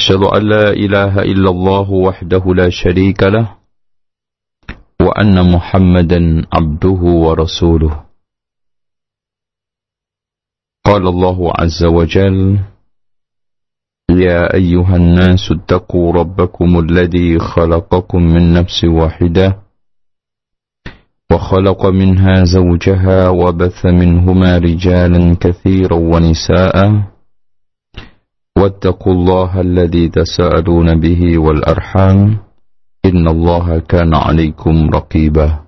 أشهد أن لا إله إلا الله وحده لا شريك له وأن محمدا عبده ورسوله. قال الله عز وجل يا أيها الناس اتقوا ربكم الذي خلقكم من نفس واحدة وخلق منها زوجها وبث منهما رجالا كثيرا ونساء واتقوا الله الذي تساءلون به والأرحام إن الله كان عليكم رقيبا.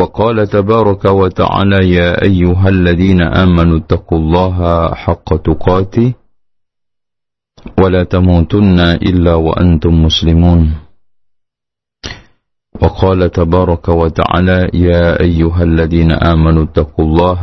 وقال تبارك وتعالى يا أيها الذين آمنوا اتقوا الله حق تقاته ولا تموتن إلا وأنتم مسلمون. وقال تبارك وتعالى يا أيها الذين آمنوا اتقوا الله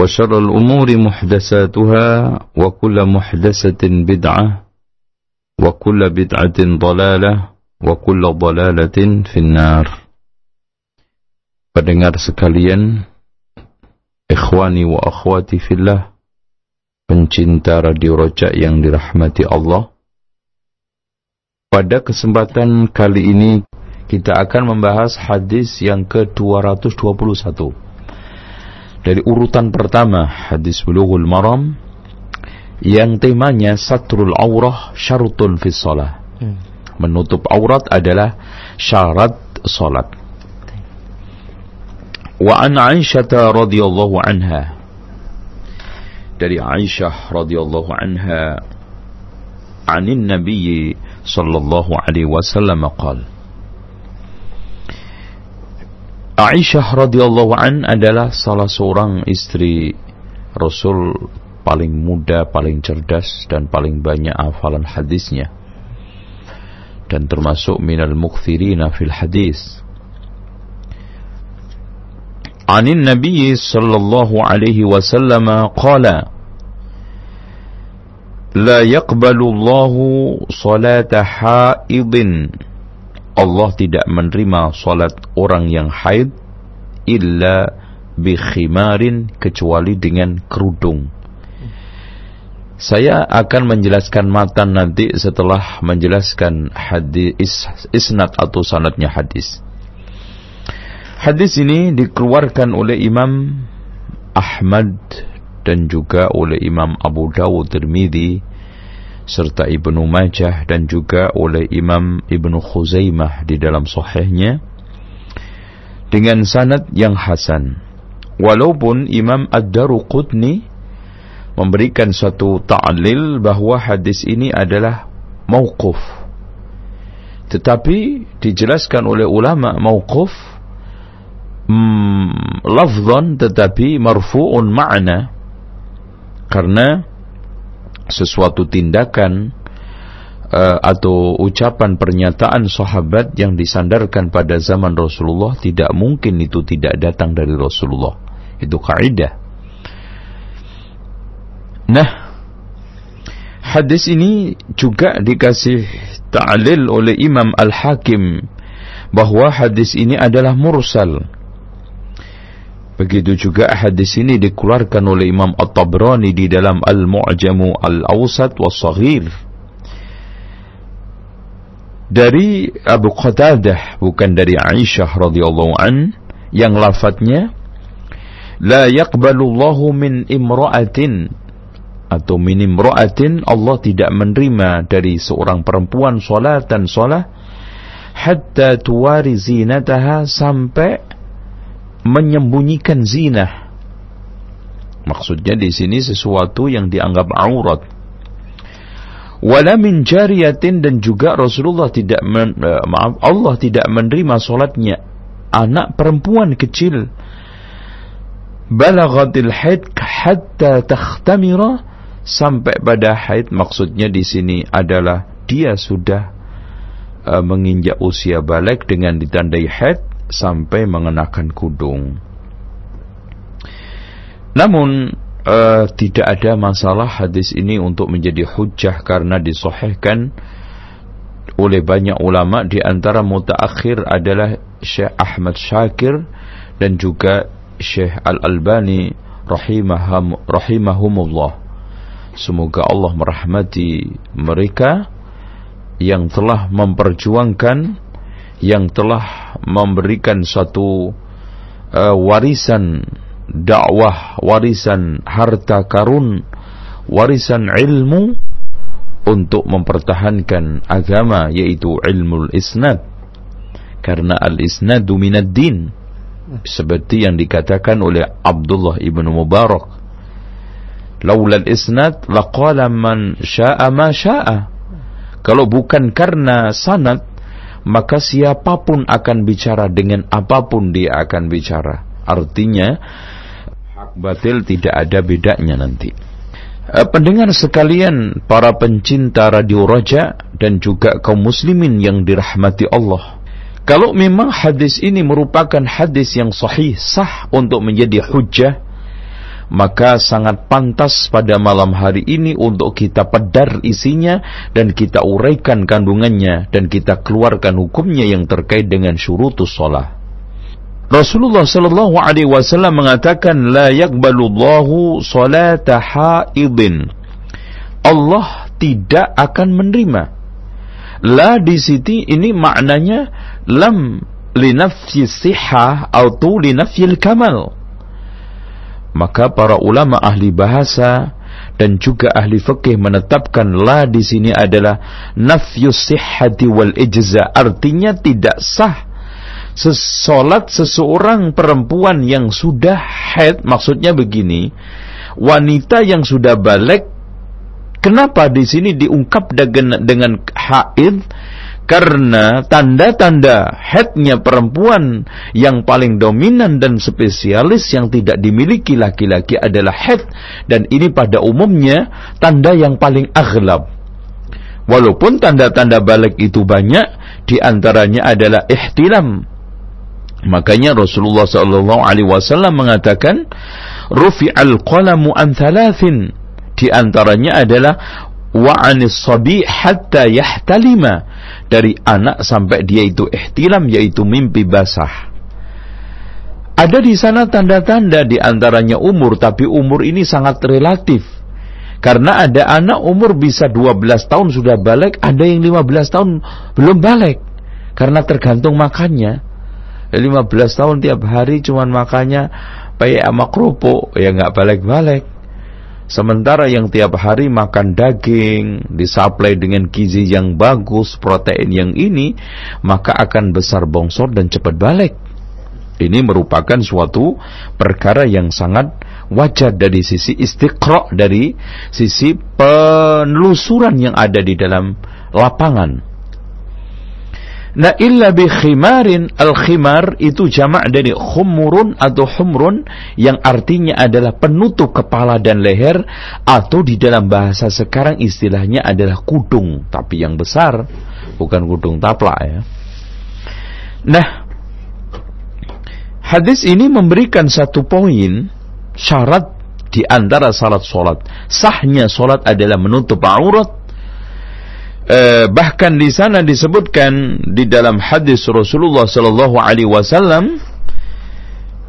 وشر الأمور محدثاتها وكل محدثة بدعة وكل بدعة ضلالة وكل ضلالة في النار Pendengar sekalian, ikhwani wa akhwati fillah, pencinta Radio Roja yang dirahmati Allah. Pada kesempatan kali ini kita akan membahas hadis yang ke-221 dari urutan pertama hadis bulughul maram yang temanya satrul aurah syarutun fi shalah. Hmm. Menutup aurat adalah syarat salat. Wa an Aisyah radhiyallahu anha dari Aisyah radhiyallahu anha anin Nabi sallallahu alaihi wasallam qala Aisyah radhiyallahu an adalah salah seorang istri Rasul paling muda, paling cerdas dan paling banyak hafalan hadisnya. Dan termasuk minal mukthirina fil hadis. Anin Nabi sallallahu alaihi wasallam qala La yaqbalu Allahu salata haidin Allah tidak menerima salat orang yang haid illa bi khimarin kecuali dengan kerudung. Saya akan menjelaskan matan nanti setelah menjelaskan hadis isnad atau sanadnya hadis. Hadis ini dikeluarkan oleh Imam Ahmad dan juga oleh Imam Abu Dawud Tirmidzi serta Ibnu Majah dan juga oleh Imam Ibnu Khuzaimah di dalam sahihnya dengan sanad yang hasan. Walaupun Imam Ad-Daruqutni memberikan satu ta'lil bahwa hadis ini adalah mauquf. Tetapi dijelaskan oleh ulama mauquf hmm, lafzan tetapi marfu'un ma'na karena sesuatu tindakan uh, atau ucapan pernyataan sahabat yang disandarkan pada zaman Rasulullah tidak mungkin itu tidak datang dari Rasulullah. Itu kaidah. Nah, hadis ini juga dikasih ta'lil oleh Imam Al-Hakim bahwa hadis ini adalah mursal Begitu juga hadis ini dikeluarkan oleh Imam At-Tabrani di dalam Al-Mu'jamu Al-Awsat wa Saghir. Dari Abu Qatadah bukan dari Aisyah radhiyallahu an yang lafadznya la yaqbalu Allahu min imra'atin atau min imra'atin Allah tidak menerima dari seorang perempuan salatan salah hatta tuwari zinataha sampai menyembunyikan zina. Maksudnya di sini sesuatu yang dianggap aurat. Wala min jariyatin dan juga Rasulullah tidak men, uh, maaf Allah tidak menerima solatnya anak perempuan kecil balaghatil haid hatta takhtamira sampai pada haid maksudnya di sini adalah dia sudah uh, menginjak usia balik dengan ditandai haid sampai mengenakan kudung. Namun uh, tidak ada masalah hadis ini untuk menjadi hujah karena disohhkan oleh banyak ulama di antara mutaakhir adalah Syekh Ahmad Syakir dan juga Syekh Al-Albani rahimahum, rahimahumullah. Semoga Allah merahmati mereka yang telah memperjuangkan yang telah memberikan satu uh, warisan dakwah, warisan harta karun, warisan ilmu untuk mempertahankan agama yaitu ilmu isnad. Karena al-isnadu minad din. Seperti yang dikatakan oleh Abdullah ibn Mubarak. Laula al-isnad laqala man syaa ma syaa. Kalau bukan karena sanad maka siapa pun akan bicara dengan apa pun dia akan bicara. Artinya batil tidak ada bedanya nanti. Uh, pendengar sekalian, para pencinta Radio Raja dan juga kaum muslimin yang dirahmati Allah. Kalau memang hadis ini merupakan hadis yang sahih, sah untuk menjadi hujah, maka sangat pantas pada malam hari ini untuk kita pedar isinya dan kita uraikan kandungannya dan kita keluarkan hukumnya yang terkait dengan syurutus sholat. Rasulullah sallallahu alaihi wasallam mengatakan la yaqbalullahu salata haidin. Allah tidak akan menerima. La di sini ini maknanya lam linafsi sihah atau linafsil kamal. Maka para ulama ahli bahasa dan juga ahli fikih menetapkan la di sini adalah nafyus sihhati wal ijza. Artinya tidak sah sesolat seseorang perempuan yang sudah haid. Maksudnya begini wanita yang sudah balik kenapa di sini diungkap dengan dengan haid karena tanda-tanda haidnya perempuan yang paling dominan dan spesialis yang tidak dimiliki laki-laki adalah haid dan ini pada umumnya tanda yang paling aghlab. Walaupun tanda-tanda balik itu banyak di antaranya adalah ihtilam. Makanya Rasulullah sallallahu alaihi wasallam mengatakan rufi'al qalamu an thalathin. Di antaranya adalah wa anis sabi hatta yahtalima dari anak sampai dia itu ihtilam yaitu mimpi basah. Ada di sana tanda-tanda di antaranya umur tapi umur ini sangat relatif. Karena ada anak umur bisa 12 tahun sudah balik, ada yang 15 tahun belum balik. Karena tergantung makannya. 15 tahun tiap hari cuman makannya pakai sama kerupuk ya nggak balik-balik sementara yang tiap hari makan daging disuplai dengan gizi yang bagus protein yang ini maka akan besar bongsor dan cepat balik. Ini merupakan suatu perkara yang sangat wajar dari sisi istiqra dari sisi penelusuran yang ada di dalam lapangan Nah illa bi khimarin al khimar itu jamak dari khumurun atau humrun yang artinya adalah penutup kepala dan leher atau di dalam bahasa sekarang istilahnya adalah kudung tapi yang besar bukan kudung taplak ya. Nah hadis ini memberikan satu poin syarat di antara salat solat sahnya solat adalah menutup aurat eh, bahkan di sana disebutkan di dalam hadis Rasulullah Sallallahu Alaihi Wasallam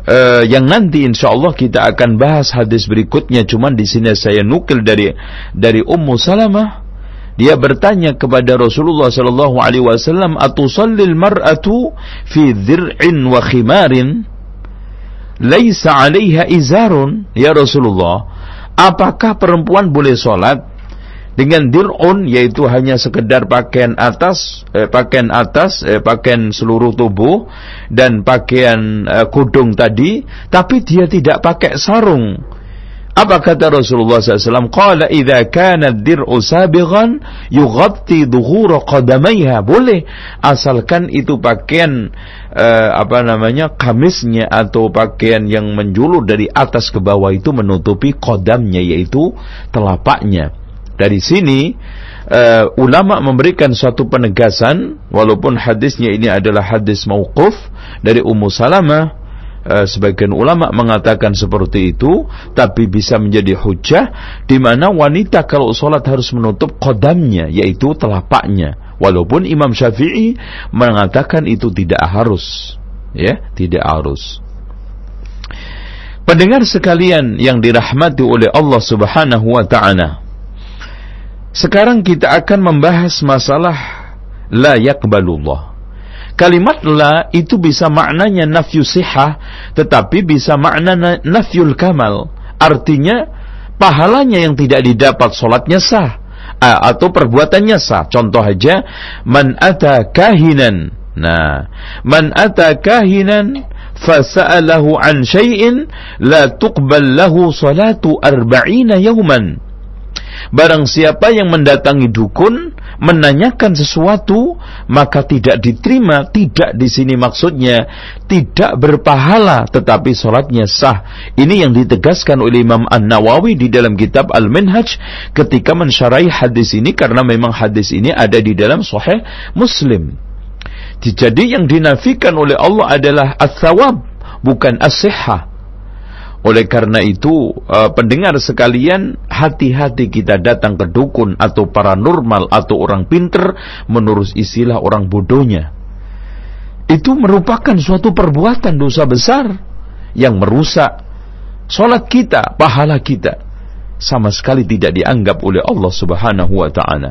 eh, yang nanti insya Allah kita akan bahas hadis berikutnya. Cuman di sini saya nukil dari dari Ummu Salamah. Dia bertanya kepada Rasulullah Sallallahu Alaihi Wasallam, "Atusallil mar'atu fi dhir'in wa khimarin?" Laisa 'alaiha izarun, ya Rasulullah. Apakah perempuan boleh sholat dengan dir'un yaitu hanya sekedar pakaian atas eh, pakaian atas eh, pakaian seluruh tubuh dan pakaian eh, kudung tadi tapi dia tidak pakai sarung apa kata Rasulullah SAW? Qala idza kana dir'u sabighan yughatti dhuhura qadamaiha. Boleh asalkan itu pakaian uh, apa namanya kamisnya atau pakaian yang menjulur dari atas ke bawah itu menutupi kodamnya yaitu telapaknya. Dari sini uh, ulama memberikan suatu penegasan walaupun hadisnya ini adalah hadis mauquf dari Ummu Salamah uh, sebagian ulama mengatakan seperti itu tapi bisa menjadi hujah di mana wanita kalau sholat harus menutup kodamnya yaitu telapaknya. Walaupun Imam Syafi'i mengatakan itu tidak harus ya tidak harus. Pendengar sekalian yang dirahmati oleh Allah Subhanahu wa taala sekarang kita akan membahas masalah la yakbalullah. Kalimat la itu bisa maknanya nafyu sihah, tetapi bisa makna nafyul kamal. Artinya pahalanya yang tidak didapat solatnya sah atau perbuatannya sah. Contoh aja man ata kahinan. Nah, man ata kahinan fasa'alahu an syai'in la tuqbal lahu salatu arba'ina yawman. Barang siapa yang mendatangi dukun menanyakan sesuatu maka tidak diterima tidak di sini maksudnya tidak berpahala tetapi sholatnya sah. Ini yang ditegaskan oleh Imam An Nawawi di dalam kitab Al Minhaj ketika mensyarai hadis ini karena memang hadis ini ada di dalam Sahih Muslim. Jadi yang dinafikan oleh Allah adalah as-sawab bukan as-sihah oleh karena itu, uh, pendengar sekalian, hati-hati kita datang ke dukun atau paranormal atau orang pinter menurut istilah orang bodohnya. Itu merupakan suatu perbuatan dosa besar yang merusak solat kita, pahala kita. Sama sekali tidak dianggap oleh Allah Subhanahu wa taala.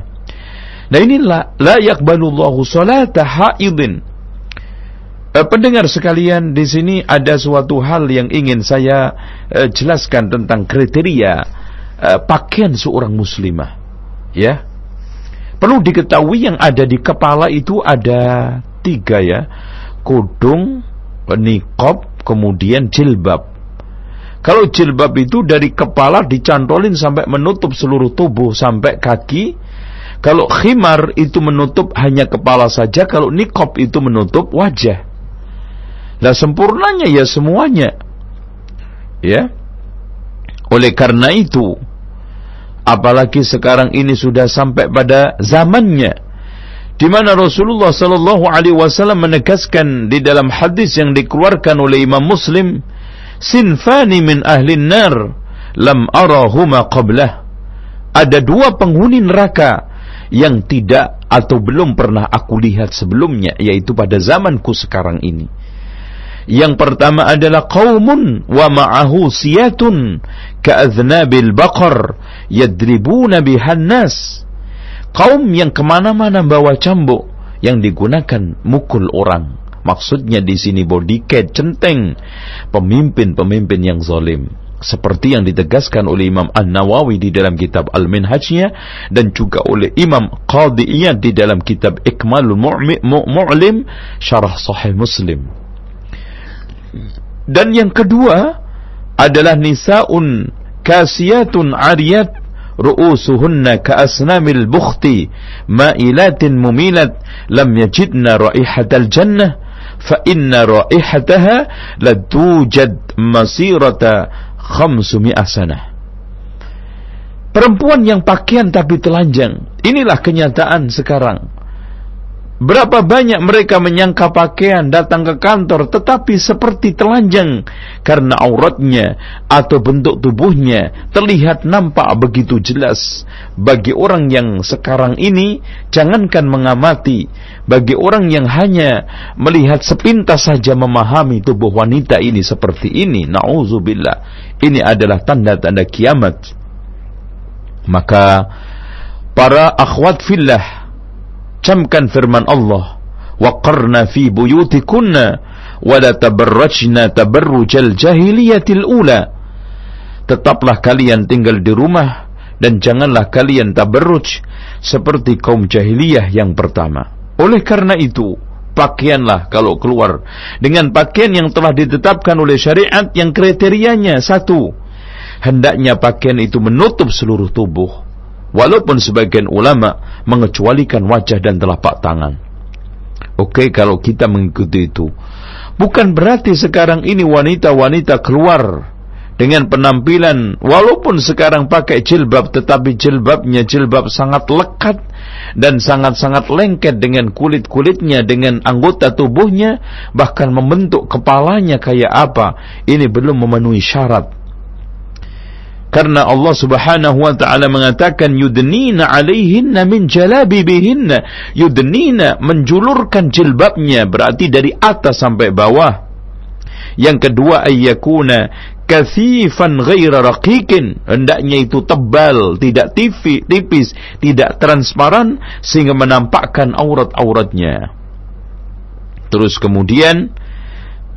Nah inilah la yakbalullahu salata haidin Eh, pendengar sekalian, di sini ada suatu hal yang ingin saya uh, jelaskan tentang kriteria uh, pakaian seorang muslimah. Ya, perlu diketahui yang ada di kepala itu ada tiga ya, kudung, nikob, kemudian jilbab. Kalau jilbab itu dari kepala dicantolin sampai menutup seluruh tubuh sampai kaki. Kalau khimar itu menutup hanya kepala saja, kalau nikob itu menutup wajah. Lah sempurnanya ya semuanya. Ya. Oleh karena itu, apalagi sekarang ini sudah sampai pada zamannya di mana Rasulullah sallallahu alaihi wasallam menegaskan di dalam hadis yang dikeluarkan oleh Imam Muslim, sinfani min ahli nar lam arahuma qablah. Ada dua penghuni neraka yang tidak atau belum pernah aku lihat sebelumnya yaitu pada zamanku sekarang ini. Yang pertama adalah qaumun wa ma'ahu siyatun ka'adhnabil baqar yadribuna bihan. Kaum yang ke mana-mana bawa cambuk yang digunakan mukul orang. Maksudnya di sini bodyguard centeng pemimpin-pemimpin yang zalim seperti yang ditegaskan oleh Imam An-Nawawi di dalam kitab Al-Minhajnya dan juga oleh Imam Qadiyah di dalam kitab Ikmalul Mu'lim Syarah Sahih Muslim. Dan yang kedua adalah nisaun kasiyatun ariyat ru'usuhunna ka'asnamil bukhti ma'ilatin mumilat lam yajidna raihatal jannah fa inna raihataha la tujad masirata khamsumi'ah sanah. Perempuan yang pakaian tapi telanjang Inilah kenyataan sekarang Berapa banyak mereka menyangka pakaian datang ke kantor tetapi seperti telanjang karena auratnya atau bentuk tubuhnya terlihat nampak begitu jelas. Bagi orang yang sekarang ini jangankan mengamati, bagi orang yang hanya melihat sepintas saja memahami tubuh wanita ini seperti ini, nauzubillah. Ini adalah tanda-tanda kiamat. Maka para akhwat fillah camkan firman Allah waqarna fi buyutikunna wa la tabarrajna tabarrujal jahiliyatil ula tetaplah kalian tinggal di rumah dan janganlah kalian tabarruj seperti kaum jahiliyah yang pertama. Oleh karena itu, pakaianlah kalau keluar dengan pakaian yang telah ditetapkan oleh syariat yang kriterianya satu, hendaknya pakaian itu menutup seluruh tubuh. Walaupun sebagian ulama mengecualikan wajah dan telapak tangan. Oke, kalau kita mengikuti itu, bukan berarti sekarang ini wanita-wanita keluar dengan penampilan walaupun sekarang pakai jilbab tetapi jilbabnya jilbab sangat lekat dan sangat-sangat lengket dengan kulit-kulitnya dengan anggota tubuhnya bahkan membentuk kepalanya kayak apa ini belum memenuhi syarat karena Allah Subhanahu wa taala mengatakan yudnina alaihinna min jalabibihinna. Yudnina menjulurkan jilbabnya berarti dari atas sampai bawah. Yang kedua ayyakuna kathifan ghaira raqiqin. Hendaknya itu tebal tidak tifi, tipis tidak transparan sehingga menampakkan aurat-auratnya. Terus kemudian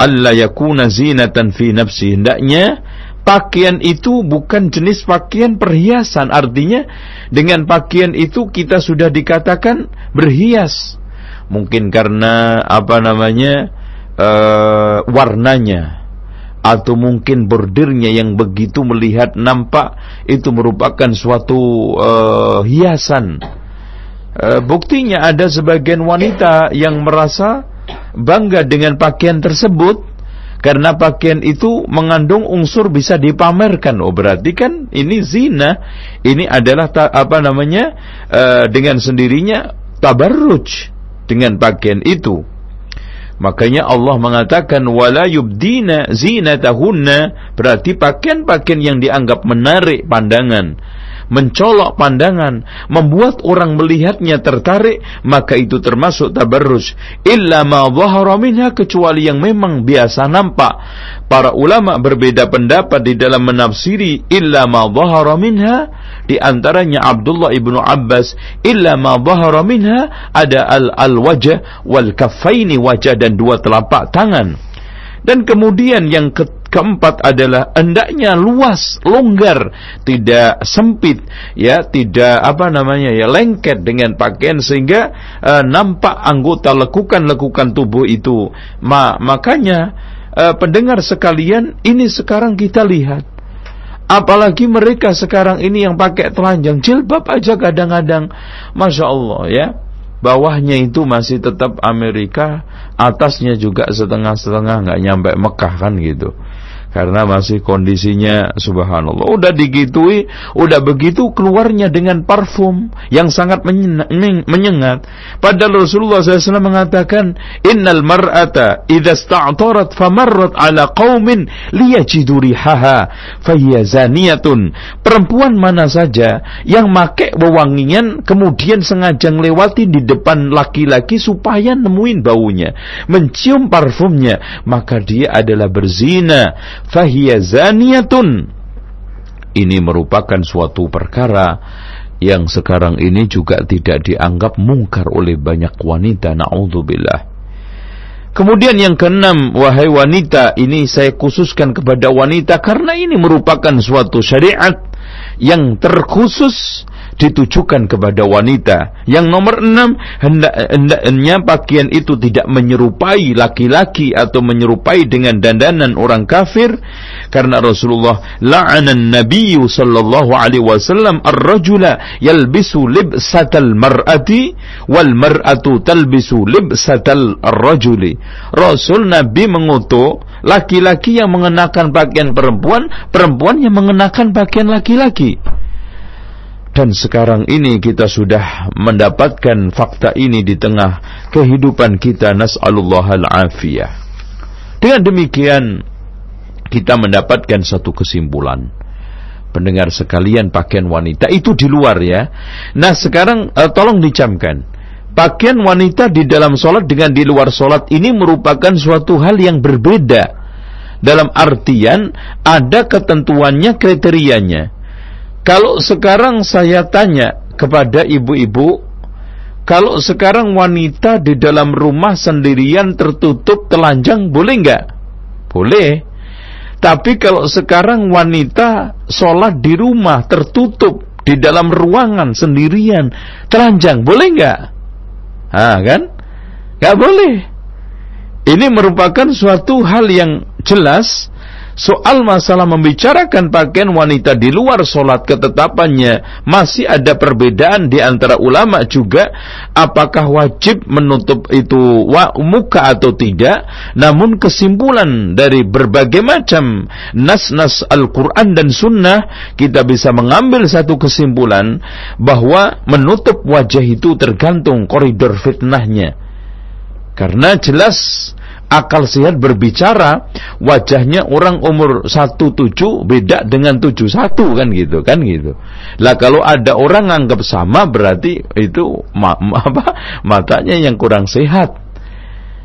alla yakuna zinatan fi nafsi. Hendaknya pakaian itu bukan jenis pakaian perhiasan. Artinya dengan pakaian itu kita sudah dikatakan berhias. Mungkin karena apa namanya uh, warnanya. Atau mungkin bordirnya yang begitu melihat nampak itu merupakan suatu uh, hiasan. Uh, buktinya ada sebagian wanita yang merasa bangga dengan pakaian tersebut karena pakaian itu mengandung unsur bisa dipamerkan. Oh berarti kan ini zina. Ini adalah ta, apa namanya uh, dengan sendirinya tabarruj dengan pakaian itu. Makanya Allah mengatakan wala yubdina zinatahunna berarti pakaian-pakaian yang dianggap menarik pandangan mencolok pandangan, membuat orang melihatnya tertarik, maka itu termasuk tabarrus. Illa ma minha kecuali yang memang biasa nampak. Para ulama berbeda pendapat di dalam menafsiri illa ma minha di antaranya Abdullah ibnu Abbas illa ma minha ada al al wajah wal kaffaini wajah dan dua telapak tangan. Dan kemudian yang ke keempat adalah hendaknya luas, longgar, tidak sempit, ya, tidak apa namanya ya lengket dengan pakaian sehingga uh, nampak anggota lekukan-lekukan tubuh itu. Ma makanya uh, pendengar sekalian, ini sekarang kita lihat. Apalagi mereka sekarang ini yang pakai telanjang jilbab aja kadang-kadang, masya Allah ya. Bawahnya itu masih tetap Amerika, atasnya juga setengah-setengah nggak nyampe Mekah kan gitu karena masih kondisinya subhanallah udah digitui udah begitu keluarnya dengan parfum yang sangat menyengat. Padahal Rasulullah SAW mengatakan innal mar'ata idza sta'tarat famarrat ala qaumin liyajidu rihaha fahiya zaniyatun. Perempuan mana saja yang make wewangian kemudian sengaja melewati di depan laki-laki supaya nemuin baunya mencium parfumnya maka dia adalah berzina fahiya zaniyatun. Ini merupakan suatu perkara yang sekarang ini juga tidak dianggap mungkar oleh banyak wanita naudzubillah. Kemudian yang keenam, wahai wanita, ini saya khususkan kepada wanita karena ini merupakan suatu syariat yang terkhusus ditujukan kepada wanita. Yang nomor enam, hendak, hendaknya pakaian itu tidak menyerupai laki-laki atau menyerupai dengan dandanan orang kafir. Karena Rasulullah la'anan Nabi sallallahu alaihi wasallam ar-rajula yalbisu libsatal mar'ati wal mar'atu talbisu libsatal rajuli. Rasul Nabi mengutuk laki-laki yang mengenakan pakaian perempuan, perempuan yang mengenakan pakaian laki-laki. Dan sekarang ini kita sudah mendapatkan fakta ini di tengah kehidupan kita nas'alullah al-afiyah. Dengan demikian kita mendapatkan satu kesimpulan. Pendengar sekalian pakaian wanita itu di luar ya. Nah sekarang uh, tolong dicamkan. Pakaian wanita di dalam sholat dengan di luar sholat ini merupakan suatu hal yang berbeda. Dalam artian ada ketentuannya kriterianya. Kalau sekarang saya tanya kepada ibu-ibu, kalau sekarang wanita di dalam rumah sendirian tertutup telanjang boleh nggak? Boleh. Tapi kalau sekarang wanita sholat di rumah tertutup di dalam ruangan sendirian, telanjang, boleh nggak? Ah kan? Nggak boleh. Ini merupakan suatu hal yang jelas soal masalah membicarakan pakaian wanita di luar solat ketetapannya masih ada perbedaan di antara ulama juga apakah wajib menutup itu muka atau tidak. Namun kesimpulan dari berbagai macam nas-nas Al-Quran dan Sunnah kita bisa mengambil satu kesimpulan bahwa menutup wajah itu tergantung koridor fitnahnya. Karena jelas akal sehat berbicara wajahnya orang umur 17 beda dengan 71 kan gitu kan gitu. Lah kalau ada orang anggap sama berarti itu ma apa matanya yang kurang sehat.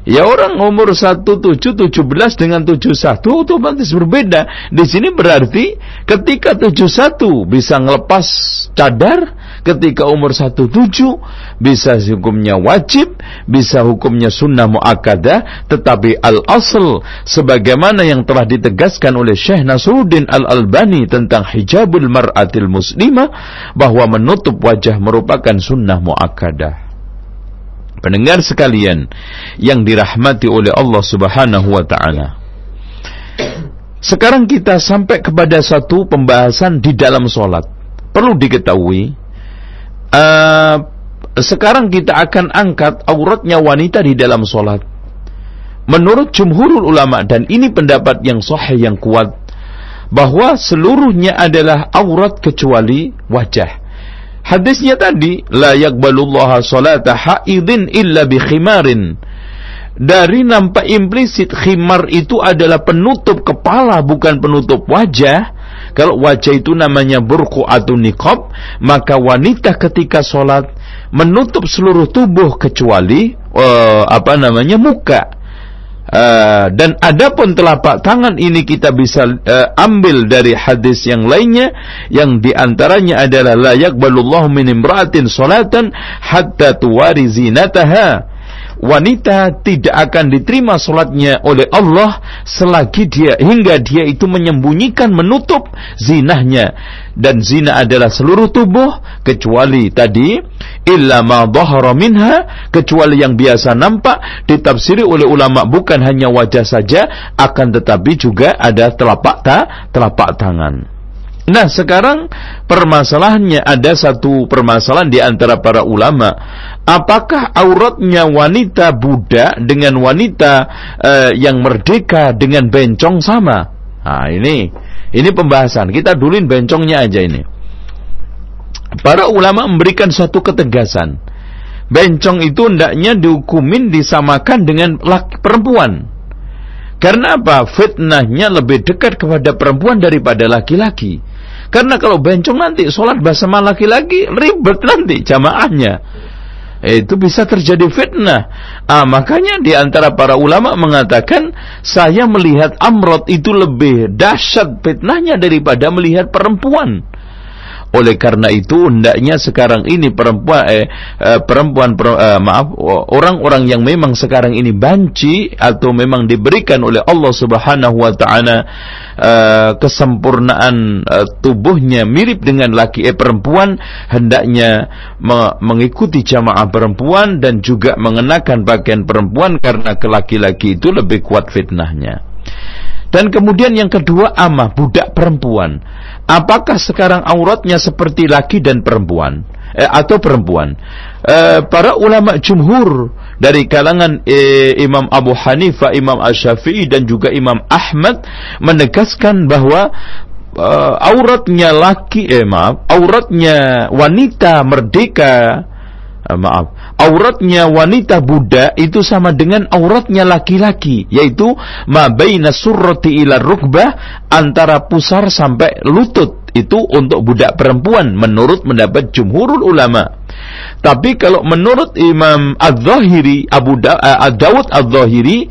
Ya orang umur 17 17 dengan 71 otomatis berbeda. Di sini berarti ketika 71 bisa ngelepas cadar, ketika umur 17 bisa hukumnya wajib, bisa hukumnya sunnah muakkadah, tetapi al-asl sebagaimana yang telah ditegaskan oleh Syekh Nasruddin Al-Albani tentang hijabul mar'atil muslimah bahwa menutup wajah merupakan sunnah muakkadah. Pendengar sekalian yang dirahmati oleh Allah Subhanahu wa taala. Sekarang kita sampai kepada satu pembahasan di dalam solat. Perlu diketahui, uh, sekarang kita akan angkat auratnya wanita di dalam solat. Menurut jumhurul ulama dan ini pendapat yang sahih yang kuat bahwa seluruhnya adalah aurat kecuali wajah. Hadisnya tadi, la yakbalullaha salata haidin illa bi khimarin. Dari nampak implisit khimar itu adalah penutup kepala bukan penutup wajah. Kalau wajah itu namanya burku atau niqab, maka wanita ketika sholat menutup seluruh tubuh kecuali uh, apa namanya muka. Uh, dan adapun telapak tangan ini kita bisa uh, ambil dari hadis yang lainnya yang di antaranya adalah layak balullah min imra'atin salatan hatta tuwari zinataha wanita tidak akan diterima solatnya oleh Allah selagi dia hingga dia itu menyembunyikan menutup zinahnya. Dan zina adalah seluruh tubuh kecuali tadi illa ma minha kecuali yang biasa nampak ditafsiri oleh ulama bukan hanya wajah saja akan tetapi juga ada telapak ta telapak tangan Nah sekarang permasalahannya ada satu permasalahan di antara para ulama. Apakah auratnya wanita Buddha dengan wanita uh, yang merdeka dengan bencong sama? Nah ini ini pembahasan. Kita dulin bencongnya aja ini. Para ulama memberikan suatu ketegasan. Bencong itu hendaknya dihukumin disamakan dengan laki, perempuan. Karena apa? Fitnahnya lebih dekat kepada perempuan daripada laki-laki. Karena kalau bencong nanti sholat bersama laki-laki ribet nanti jamaahnya. Itu bisa terjadi fitnah. Ah, makanya di antara para ulama mengatakan saya melihat amrot itu lebih dahsyat fitnahnya daripada melihat perempuan. Oleh karena itu hendaknya sekarang ini perempuan eh, eh perempuan per, eh, maaf orang-orang yang memang sekarang ini banci atau memang diberikan oleh Allah Subhanahu wa taala eh, kesempurnaan eh, tubuhnya mirip dengan laki eh perempuan hendaknya me mengikuti jamaah perempuan dan juga mengenakan pakaian perempuan karena laki-laki itu lebih kuat fitnahnya. Dan kemudian yang kedua amah budak perempuan. Apakah sekarang auratnya seperti laki dan perempuan eh, atau perempuan? Eh, para ulama jumhur dari kalangan eh, Imam Abu Hanifah, Imam Asy-Syafi'i dan juga Imam Ahmad menegaskan bahwa uh, auratnya laki eh maaf, auratnya wanita merdeka maaf, auratnya wanita Buddha itu sama dengan auratnya laki-laki yaitu ma baina surrati ila rukbah antara pusar sampai lutut itu untuk budak perempuan menurut mendapat jumhurul ulama. Tapi kalau menurut Imam Az-Zahiri Abu da uh, Dawud Az-Zahiri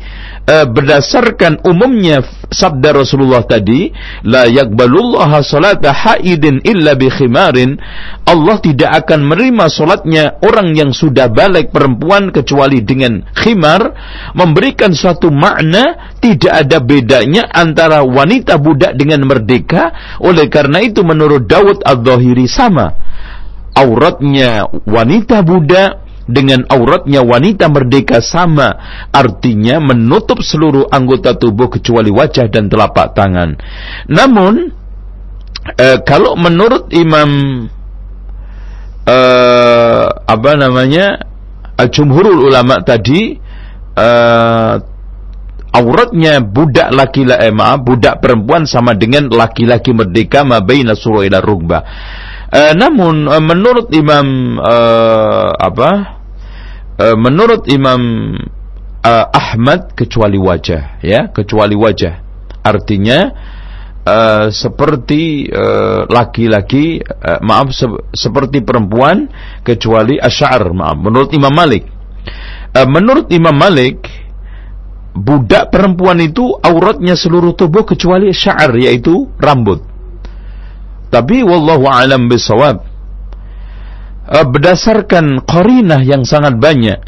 uh, berdasarkan umumnya sabda Rasulullah tadi la yakbalullaha salata haidin illa bi khimarin Allah tidak akan menerima salatnya orang yang sudah balik perempuan kecuali dengan khimar memberikan suatu makna tidak ada bedanya antara wanita budak dengan merdeka. Oleh karena itu menurut Daud Ad-Dhahiri sama auratnya wanita budak dengan auratnya wanita merdeka sama artinya menutup seluruh anggota tubuh kecuali wajah dan telapak tangan namun eh, kalau menurut Imam eh, apa namanya jumhurul ulama tadi eh, auratnya budak laki-laki budak perempuan sama dengan laki-laki merdeka mabaina surah ila rugba. Eh, namun eh, menurut Imam eh, apa? Eh, menurut Imam uh, Ahmad kecuali wajah ya kecuali wajah. Artinya uh, seperti laki-laki uh, maaf se seperti perempuan kecuali asy'ar maaf menurut Imam Malik. Uh, menurut Imam Malik budak perempuan itu auratnya seluruh tubuh kecuali sya'ar yaitu rambut tapi wallahu alam bisawab uh, berdasarkan qarinah yang sangat banyak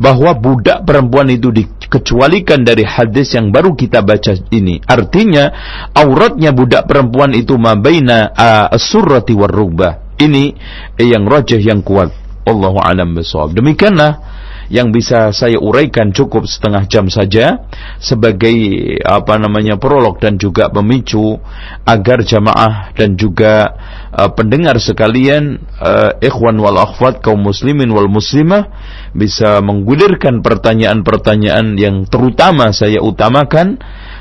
bahwa budak perempuan itu dikecualikan dari hadis yang baru kita baca ini. Artinya auratnya budak perempuan itu mabaina as-surrati war Ini yang rajih yang kuat. Allahu alam bisawab. Demikianlah yang bisa saya uraikan cukup setengah jam saja sebagai apa namanya prolog dan juga pemicu agar jamaah dan juga uh, pendengar sekalian uh, ikhwan wal akhwat kaum muslimin wal muslimah bisa menggulirkan pertanyaan-pertanyaan yang terutama saya utamakan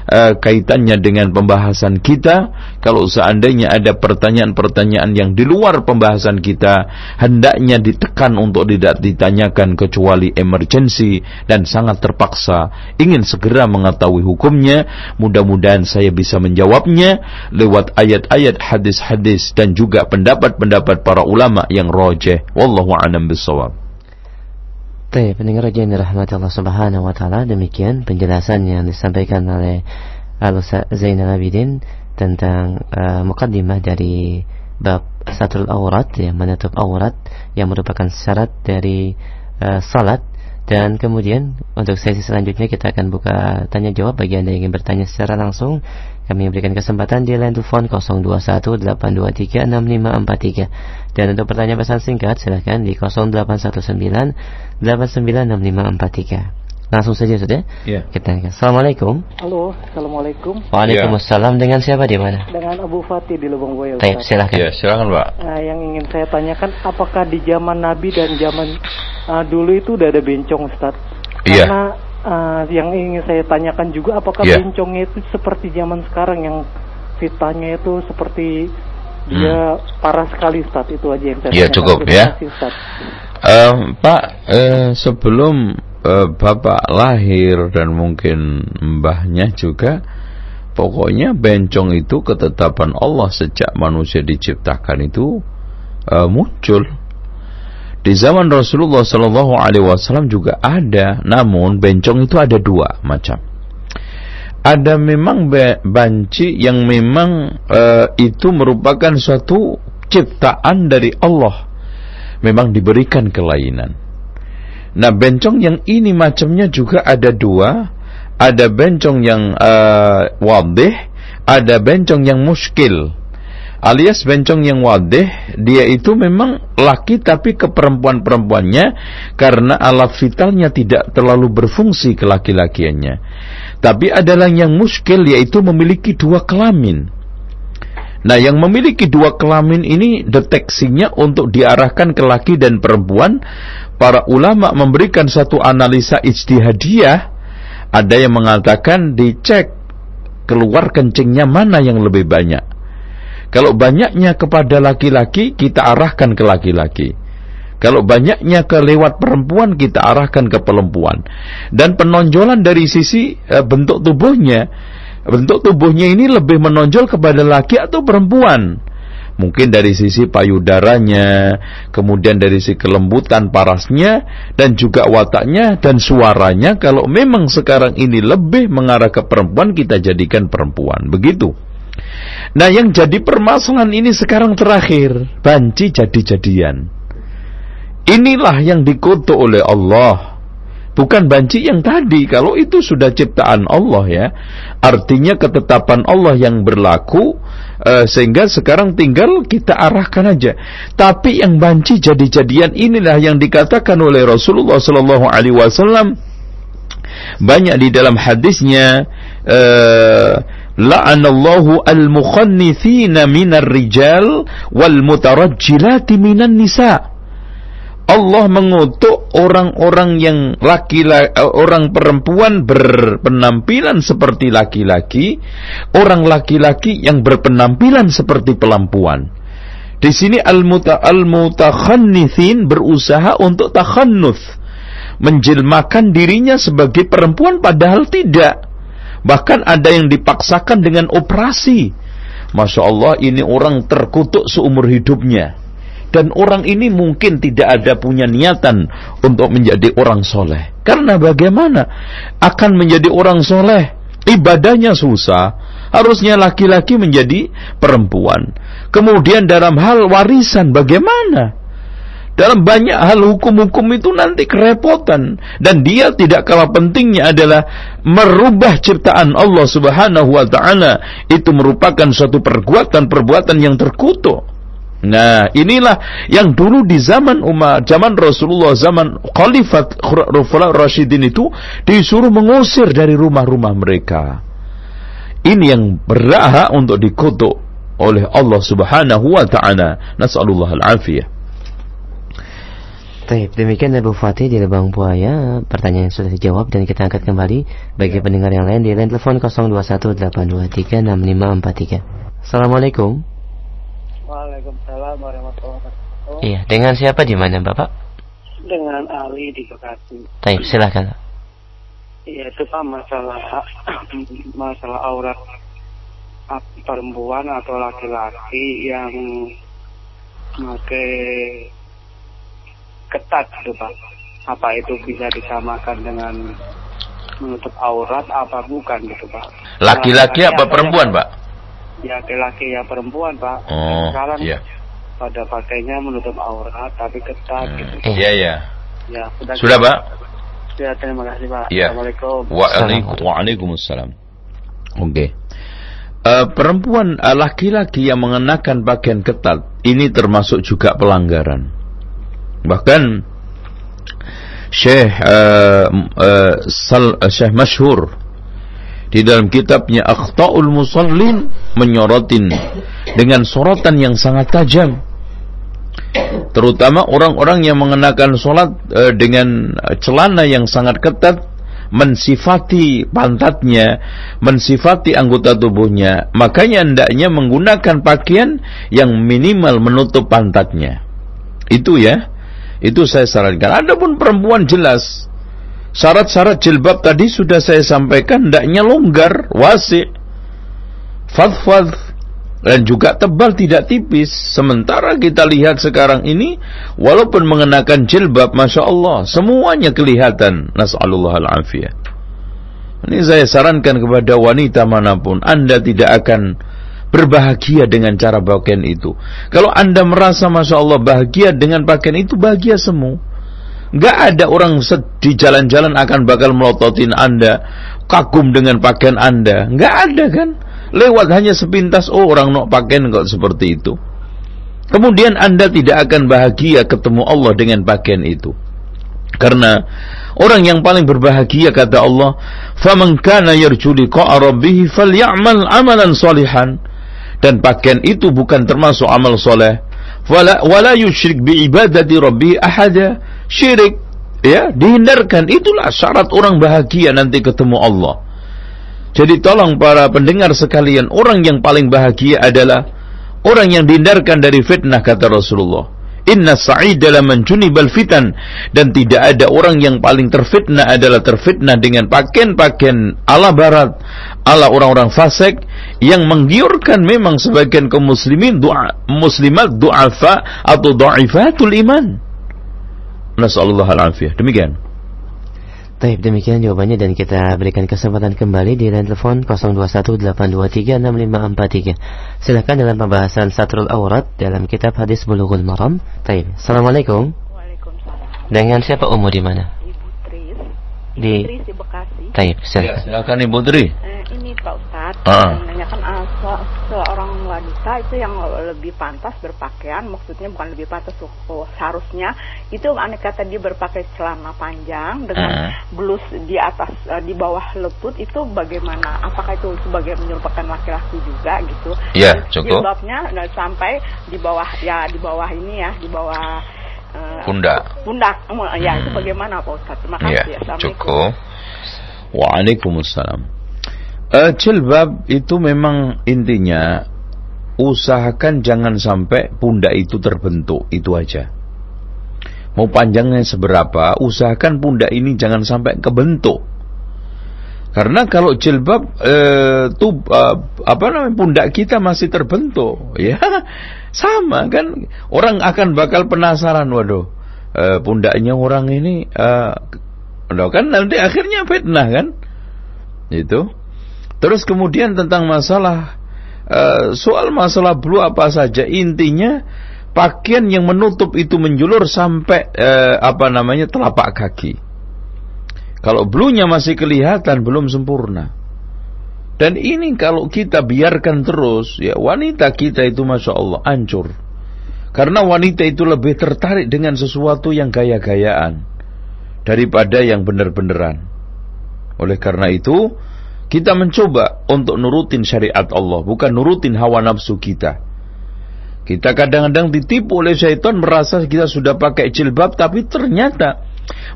uh, kaitannya dengan pembahasan kita. Kalau seandainya ada pertanyaan-pertanyaan yang di luar pembahasan kita, hendaknya ditekan untuk tidak ditanyakan kecuali emergensi dan sangat terpaksa ingin segera mengetahui hukumnya. Mudah-mudahan saya bisa menjawabnya lewat ayat-ayat hadis-hadis dan juga pendapat-pendapat para ulama yang rojeh. Wallahu a'lam bishawab. Baik, pendengar yang dirahmati Allah Subhanahu wa taala, demikian penjelasan yang disampaikan oleh Al Zainal Abidin tentang uh, mukaddimah dari bab satul aurat yang menutup aurat yang merupakan syarat dari uh, salat. Dan kemudian untuk sesi selanjutnya kita akan buka tanya jawab. Bagi Anda yang ingin bertanya secara langsung kami berikan kesempatan di line telepon 0218236543 dan untuk pertanyaan pesan singkat silahkan di 0819896543. Langsung saja sudah. Ya. Kita Assalamualaikum. Halo, assalamualaikum. Waalaikumsalam. Ya. Dengan siapa di mana? Dengan Abu Fatih di Lubang Buaya. Baik, silakan. Ya, silakan, Pak. Nah, yang ingin saya tanyakan, apakah di zaman Nabi dan zaman uh, dulu itu udah ada bencong, Ustaz? Iya. Karena uh, yang ingin saya tanyakan juga apakah yeah. bencongnya itu seperti zaman sekarang yang fitanya itu seperti dia hmm. parah sekali Ustaz. Itu aja yang saya yeah, cukup ya. kasih, uh, Pak uh, sebelum uh, Bapak lahir dan mungkin mbahnya juga pokoknya bencong itu ketetapan Allah sejak manusia diciptakan itu uh, muncul. Di zaman Rasulullah Shallallahu Alaihi Wasallam juga ada, namun bencong itu ada dua macam. Ada memang banci yang memang uh, itu merupakan suatu ciptaan dari Allah, memang diberikan kelainan. Nah bencong yang ini macamnya juga ada dua, ada bencong yang uh, wadih, ada bencong yang muskil alias bencong yang wadih dia itu memang laki tapi ke perempuan-perempuannya karena alat vitalnya tidak terlalu berfungsi ke laki-lakiannya. Tapi adalah yang muskil yaitu memiliki dua kelamin. Nah yang memiliki dua kelamin ini deteksinya untuk diarahkan ke laki dan perempuan. Para ulama memberikan satu analisa ijtihadiyah. Ada yang mengatakan dicek keluar kencingnya mana yang lebih banyak kalau banyaknya kepada laki-laki, kita arahkan ke laki-laki. Kalau banyaknya ke lewat perempuan, kita arahkan ke perempuan. Dan penonjolan dari sisi e, bentuk tubuhnya, bentuk tubuhnya ini lebih menonjol kepada laki atau perempuan. Mungkin dari sisi payudaranya, kemudian dari sisi kelembutan parasnya, dan juga wataknya dan suaranya. Kalau memang sekarang ini lebih mengarah ke perempuan, kita jadikan perempuan. Begitu. Nah yang jadi permasalahan ini sekarang terakhir, banci jadi-jadian. Inilah yang dikutuk oleh Allah. Bukan banci yang tadi. Kalau itu sudah ciptaan Allah ya. Artinya ketetapan Allah yang berlaku uh, sehingga sekarang tinggal kita arahkan aja. Tapi yang banci jadi-jadian inilah yang dikatakan oleh Rasulullah sallallahu alaihi wasallam banyak di dalam hadisnya uh, la'anallahu al-mukhannithina minar rijal wal mutarajjilati minan nisa' Allah mengutuk orang-orang yang laki-laki orang perempuan berpenampilan seperti laki-laki, orang laki-laki yang berpenampilan seperti perempuan. Di sini al-muta al-mutakhannithin berusaha untuk takhannuth, menjelmakan dirinya sebagai perempuan padahal tidak. Bahkan ada yang dipaksakan dengan operasi. Masya Allah ini orang terkutuk seumur hidupnya dan orang ini mungkin tidak ada punya niatan untuk menjadi orang soleh. Karena bagaimana akan menjadi orang soleh? Ibadahnya susah. Harusnya laki-laki menjadi perempuan. Kemudian dalam hal warisan bagaimana? Dalam banyak hal hukum-hukum itu nanti kerepotan dan dia tidak kalah pentingnya adalah merubah ciptaan Allah Subhanahu wa taala itu merupakan suatu perbuatan-perbuatan yang terkutuk. Nah, inilah yang dulu di zaman umat, zaman Rasulullah, zaman Khalifat Rasulullah itu disuruh mengusir dari rumah-rumah mereka. Ini yang berhak untuk dikutuk oleh Allah Subhanahu wa taala. Nasallallahu al-afiyah. Baik, demikian Abu Fatih di Lebang Buaya. Pertanyaan yang sudah dijawab dan kita angkat kembali bagi ya. pendengar yang lain di line telepon 0218236543. Assalamualaikum. Waalaikumsalam warahmatullahi wabarakatuh. Iya, dengan siapa di mana Bapak? Dengan Ali di Bekasi. Baik, silakan. Iya, itu Pak masalah masalah aurat perempuan atau laki-laki yang pakai ketat gitu Pak. Apa itu bisa disamakan dengan menutup aurat apa bukan gitu Pak? Laki-laki apa perempuan Pak? ya laki-laki ya perempuan pak oh, sekarang iya. pada pakainya menutup aurat tapi ketat hmm. gitu iya iya ya sudah sudah pak ya terima kasih pak ya. assalamualaikum waalaikumsalam oke okay. Uh, perempuan uh, laki-laki yang mengenakan pakaian ketat ini termasuk juga pelanggaran. Bahkan Syekh uh, uh, Sal, uh, Syekh Masyhur di dalam kitabnya Akhtaul Musallin menyorotin dengan sorotan yang sangat tajam terutama orang-orang yang mengenakan solat e, dengan celana yang sangat ketat mensifati pantatnya, mensifati anggota tubuhnya, makanya hendaknya menggunakan pakaian yang minimal menutup pantatnya. Itu ya. Itu saya sarankan. Adapun perempuan jelas Syarat-syarat jilbab tadi sudah saya sampaikan hendaknya longgar, wasi, fadfad dan juga tebal tidak tipis. Sementara kita lihat sekarang ini walaupun mengenakan jilbab Masya Allah semuanya kelihatan. Nas'alullah al-afiyah. Ini saya sarankan kepada wanita mana pun Anda tidak akan berbahagia dengan cara pakaian itu. Kalau Anda merasa Masya Allah bahagia dengan pakaian itu, bahagia semua. Gak ada orang di jalan-jalan akan bakal melototin Anda, kagum dengan pakaian Anda. Gak ada kan? Lewat hanya sepintas, oh orang nok pakaian kok seperti itu. Kemudian Anda tidak akan bahagia ketemu Allah dengan pakaian itu. Karena orang yang paling berbahagia kata Allah, "Faman kana yarju liqa'a rabbih falyamal amalan salihan." Dan pakaian itu bukan termasuk amal soleh. Wala wala yusyrik bi ibadati rabbih ahada. Syirik ya dihindarkan. Itulah syarat orang bahagia nanti ketemu Allah. Jadi tolong para pendengar sekalian orang yang paling bahagia adalah orang yang dihindarkan dari fitnah kata Rasulullah Inna sa'ida laman junibal fitan dan tidak ada orang yang paling terfitnah adalah terfitnah dengan pakaian-pakaian ala barat, ala orang-orang fasik yang menggiurkan memang sebagian kaum muslimin doa muslimat du'afa atau dha'ifatul iman. Nasallallahu alaihi Demikian. Baik, demikian jawabannya dan kita berikan kesempatan kembali di line telepon 0218236543. Silakan dalam pembahasan Satrul Aurat dalam kitab hadis Bulughul Maram. Baik, Assalamualaikum. Waalaikumsalam. Dengan siapa umur di mana? Ibu Tris. Di Tris di Bekasi. Baik, Ya, silakan. silakan Ibu Tri. Eh, ini Pak Ustadz, Ah. menanyakan se- seorang wanita itu yang lebih pantas berpakaian, maksudnya bukan lebih pantas, oh, seharusnya itu aneh kata dia berpakai celana panjang dengan Ah. blus di atas, eh, di bawah lutut itu bagaimana? Apakah itu sebagai menyerupakan laki-laki juga gitu? Ya, Dan cukup. Jilbabnya dan sampai di bawah ya di bawah ini ya, di bawah eh, Pundak. pundak, ya itu Hmm. bagaimana Pak Ustadz? Terima Ya, kasih. Assalamualaikum. cukup. Waalaikumsalam. Eh, jilbab itu memang intinya usahakan jangan sampai pundak itu terbentuk, itu aja. Mau panjangnya seberapa, usahakan pundak ini jangan sampai kebentuk. Karena kalau jilbab eh, tuh eh, apa namanya pundak kita masih terbentuk, ya sama kan orang akan bakal penasaran, waduh eh, pundaknya orang ini, eh, kan nanti akhirnya fitnah kan, itu. Terus kemudian tentang masalah eh, soal masalah blue apa saja intinya pakaian yang menutup itu menjulur sampai eh, apa namanya telapak kaki. Kalau blunya masih kelihatan belum sempurna. Dan ini kalau kita biarkan terus, ya wanita kita itu masya Allah hancur. Karena wanita itu lebih tertarik dengan sesuatu yang gaya-gayaan daripada yang benar-beneran. Oleh karena itu, kita mencoba untuk nurutin syariat Allah, bukan nurutin hawa nafsu kita. Kita kadang-kadang ditipu oleh syaitan merasa kita sudah pakai jilbab, tapi ternyata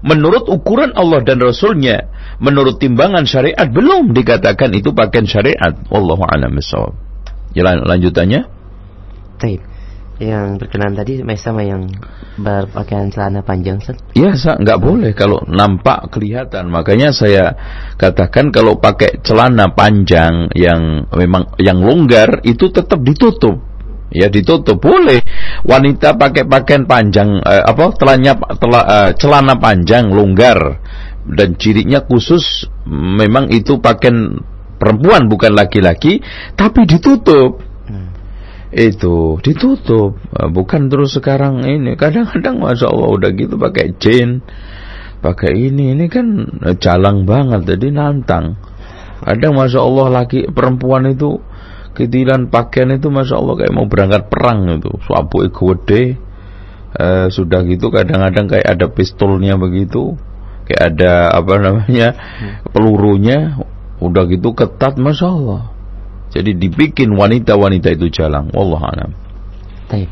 menurut ukuran Allah dan Rasulnya, menurut timbangan syariat belum dikatakan itu pakaian syariat. Wallahu a'lam. Jalan lanjutannya. Baik. Yang berkenan tadi sama yang berpakaian celana panjang, Ustaz? Ya, nggak boleh kalau nampak kelihatan. Makanya saya katakan kalau pakai celana panjang yang memang yang longgar itu tetap ditutup. Ya ditutup boleh. Wanita pakai pakaian panjang eh, apa telanya tela- eh, celana panjang longgar dan cirinya khusus memang itu pakaian perempuan bukan laki-laki tapi ditutup itu ditutup. Eh, bukan terus sekarang ini. Kadang-kadang masya Allah udah gitu pakai jin pakai ini. Ini kan eh, jalang banget jadi nantang. Kadang masya Allah laki perempuan itu ketilan pakaian itu masya Allah kayak mau berangkat perang itu. Suapu gede eh, sudah gitu kadang-kadang kayak ada pistolnya begitu. Kayak ada apa namanya pelurunya. Udah gitu ketat masya Allah jadi dibikin wanita-wanita itu jalang wallah alam Baik.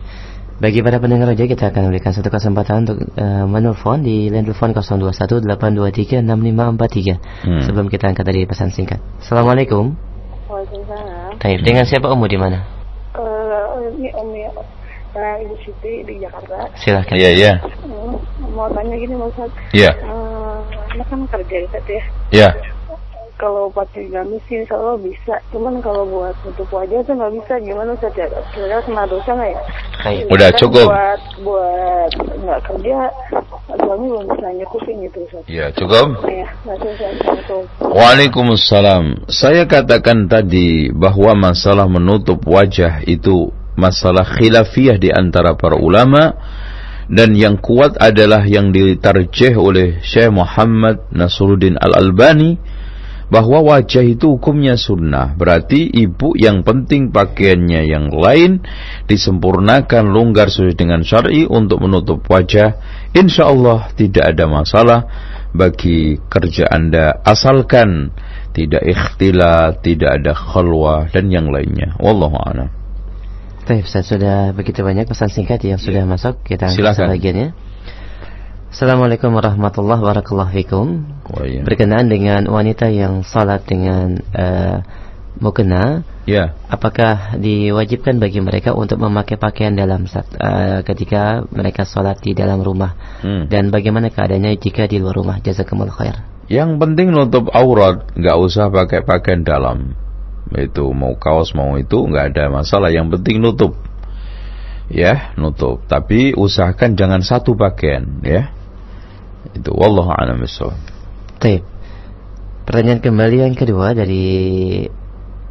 Bagi para pendengar aja kita akan berikan satu kesempatan untuk uh, menelpon di line telepon 0218236543 Hmm. sebelum kita angkat dari pesan singkat. Assalamualaikum. Waalaikumsalam. Baik, dengan siapa umur di mana? Eh, ini Om ya, Ibu Siti di Jakarta. Silakan. iya iya Hmm, mau tanya gini Mas iya Eh, anak kan kerja Ustaz ya. iya Kalau pakai gamis sih insya Allah bisa. Cuman kalau buat tutup wajah tuh nggak bisa. Gimana Ustaz ya? Kira-kira kena dosa nggak ya? Baik. Udah, Kan cukup. Buat buat nggak kerja, suami belum bisa nyukupin gitu Ustaz. iya cukup Ya. Waalaikumsalam. Saya katakan tadi bahwa masalah menutup wajah itu masalah khilafiyah di antara para ulama dan yang kuat adalah yang ditarjih oleh Syekh Muhammad Nasruddin Al-Albani bahwa wajah itu hukumnya sunnah. Berarti ibu yang penting pakaiannya yang lain disempurnakan longgar sesuai dengan syar'i untuk menutup wajah. Insya Allah tidak ada masalah bagi kerja anda asalkan tidak ikhtilat, tidak ada khalwah dan yang lainnya. Wallahu a'lam. Baik, Ustaz, sudah begitu banyak pesan singkat yang sudah masuk. Kita Silakan. sebagiannya. Assalamualaikum warahmatullahi wabarakatuh. Berkenaan dengan wanita yang salat dengan uh, mukena Ya. Apakah diwajibkan bagi mereka untuk memakai pakaian dalam uh, ketika mereka sholat di dalam rumah? Hmm. Dan bagaimana keadaannya jika di luar rumah? Jazakumullah khair. Yang penting nutup aurat, nggak usah pakai pakaian dalam. Itu mau kaos mau itu nggak ada masalah. Yang penting nutup. Ya, nutup. Tapi usahakan jangan satu pakaian, ya. Itu wallahu a'lam bishawab. Pertanyaan kembali yang kedua dari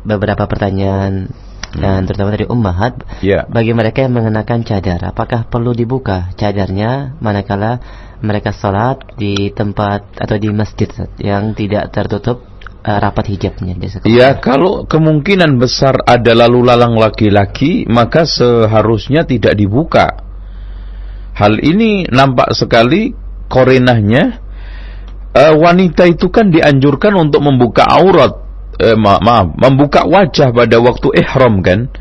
beberapa pertanyaan hmm. dan terutama dari ummahat yeah. bagi mereka yang mengenakan cadar apakah perlu dibuka cadarnya manakala mereka sholat di tempat atau di masjid yang tidak tertutup uh, rapat hijabnya Iya kalau kemungkinan besar ada lalu lalang laki-laki maka seharusnya tidak dibuka hal ini nampak sekali korenahnya uh, wanita itu kan dianjurkan untuk membuka aurat eh, ma maaf membuka wajah pada waktu ihram kan.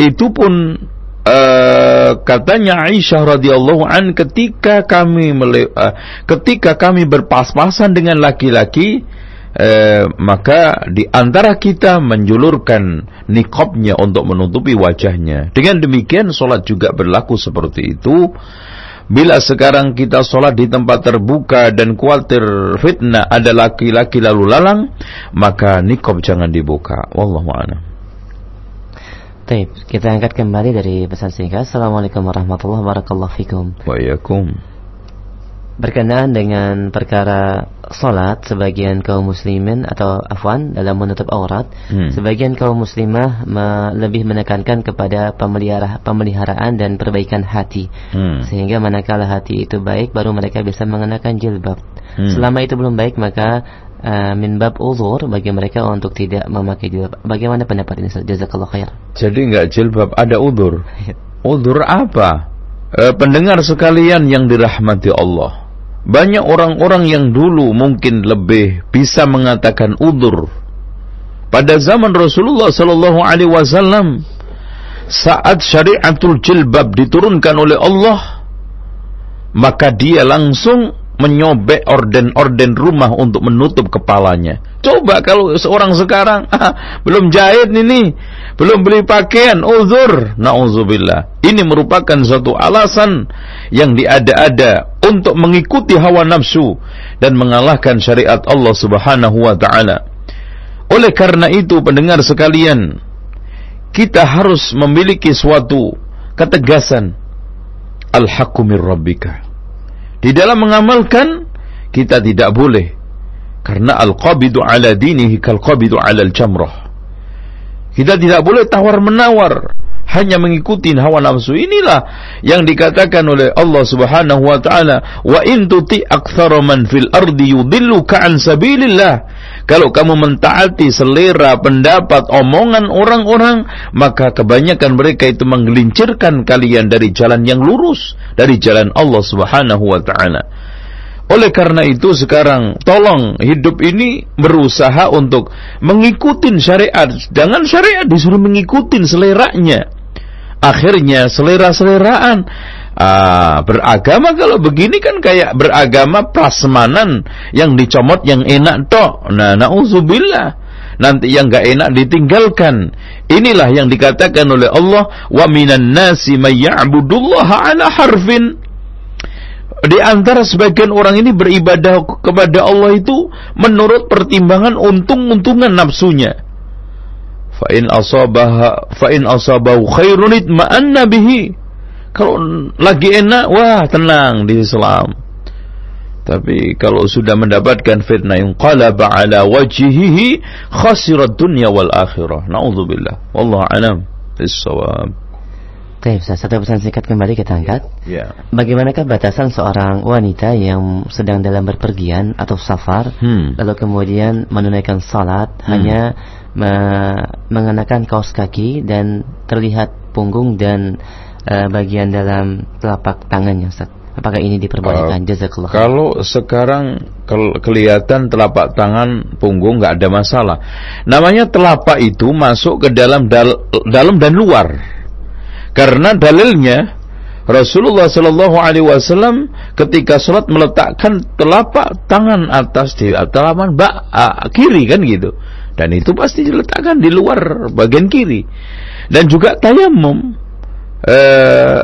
Itu pun eh, katanya Aisyah radhiyallahu an ketika kami mele ketika kami berpas-pasan dengan laki-laki eh, maka di antara kita menjulurkan nikobnya untuk menutupi wajahnya. Dengan demikian solat juga berlaku seperti itu Bila sekarang kita sholat di tempat terbuka dan khawatir fitnah ada laki-laki lalu lalang, maka nikob jangan dibuka. Wallahu a'lam. Baik, kita angkat kembali dari pesan singkat. Assalamualaikum warahmatullahi wabarakatuh. Waalaikumsalam berkenaan dengan perkara solat sebagian kaum muslimin atau afwan dalam menutup aurat hmm. sebagian kaum muslimah me lebih menekankan kepada pemelihara pemeliharaan dan perbaikan hati. Hmm. sehingga manakala hati itu baik baru mereka bisa mengenakan jilbab. Hmm. selama itu belum baik maka uh, min bab uzur bagi mereka untuk tidak memakai jilbab. Bagaimana pendapat ini jazakallah khair. Jadi enggak jilbab ada uzur. Uzur apa? Uh, pendengar sekalian yang dirahmati Allah banyak orang-orang yang dulu mungkin lebih bisa mengatakan udur. Pada zaman Rasulullah sallallahu alaihi wasallam saat syariatul jilbab diturunkan oleh Allah maka dia langsung menyobek orden-orden rumah untuk menutup kepalanya. Coba kalau seorang sekarang ah, belum jahit ini, belum beli pakaian, uzur, nauzubillah. Ini merupakan suatu alasan yang diada-ada untuk mengikuti hawa nafsu dan mengalahkan syariat Allah Subhanahu wa taala. Oleh karena itu pendengar sekalian, kita harus memiliki suatu ketegasan al-haqqu rabbika di dalam mengamalkan kita tidak boleh karena al-qabidu ala dinihi kal-qabidu ala al-jamrah. Kita tidak boleh tawar-menawar hanya mengikuti hawa nafsu. Inilah yang dikatakan oleh Allah Subhanahu wa taala wa in tuti aktsara man fil ardi yudilluka an sabilillah. Kalau kamu mentaati selera pendapat omongan orang-orang maka kebanyakan mereka itu menggelincirkan kalian dari jalan yang lurus dari jalan Allah Subhanahu wa taala. Oleh karena itu sekarang tolong hidup ini berusaha untuk mengikuti syariat. Jangan syariat disuruh mengikuti seleranya akhirnya selera-seleraan. Ah, beragama kalau begini kan kayak beragama prasmanan yang dicomot yang enak tok. Nah, nauzubillah. Nanti yang gak enak ditinggalkan. Inilah yang dikatakan oleh Allah, wa minan nasi may ya'budullaha ala harfin. Di antara sebagian orang ini beribadah kepada Allah itu menurut pertimbangan untung-untungan nafsunya fa in asabaha fa in asabahu khairun itma'anna bihi. Kalau lagi enak wah tenang di Islam. Tapi kalau sudah mendapatkan fitnah yang qalaba ala wajhihi khasirat dunya wal akhirah. Naudzubillah. Wallahu alam Baik, satu pesan singkat kembali kita angkat. Yeah. Bagaimanakah batasan seorang wanita yang sedang dalam berpergian atau safar, hmm. lalu kemudian menunaikan salat hmm. hanya me mengenakan kaos kaki dan terlihat punggung dan uh, bagian dalam telapak tangannya, Ustaz? Apakah ini diperbolehkan? Uh, Jazakallah. Kalau sekarang ke kelihatan telapak tangan punggung nggak ada masalah. Namanya telapak itu masuk ke dalam dal dalam dan luar. Karena dalilnya Rasulullah Shallallahu Alaihi Wasallam ketika sholat meletakkan telapak tangan atas di telapak bak kiri kan gitu. Dan itu pasti diletakkan di luar bagian kiri. Dan juga tayamum eh,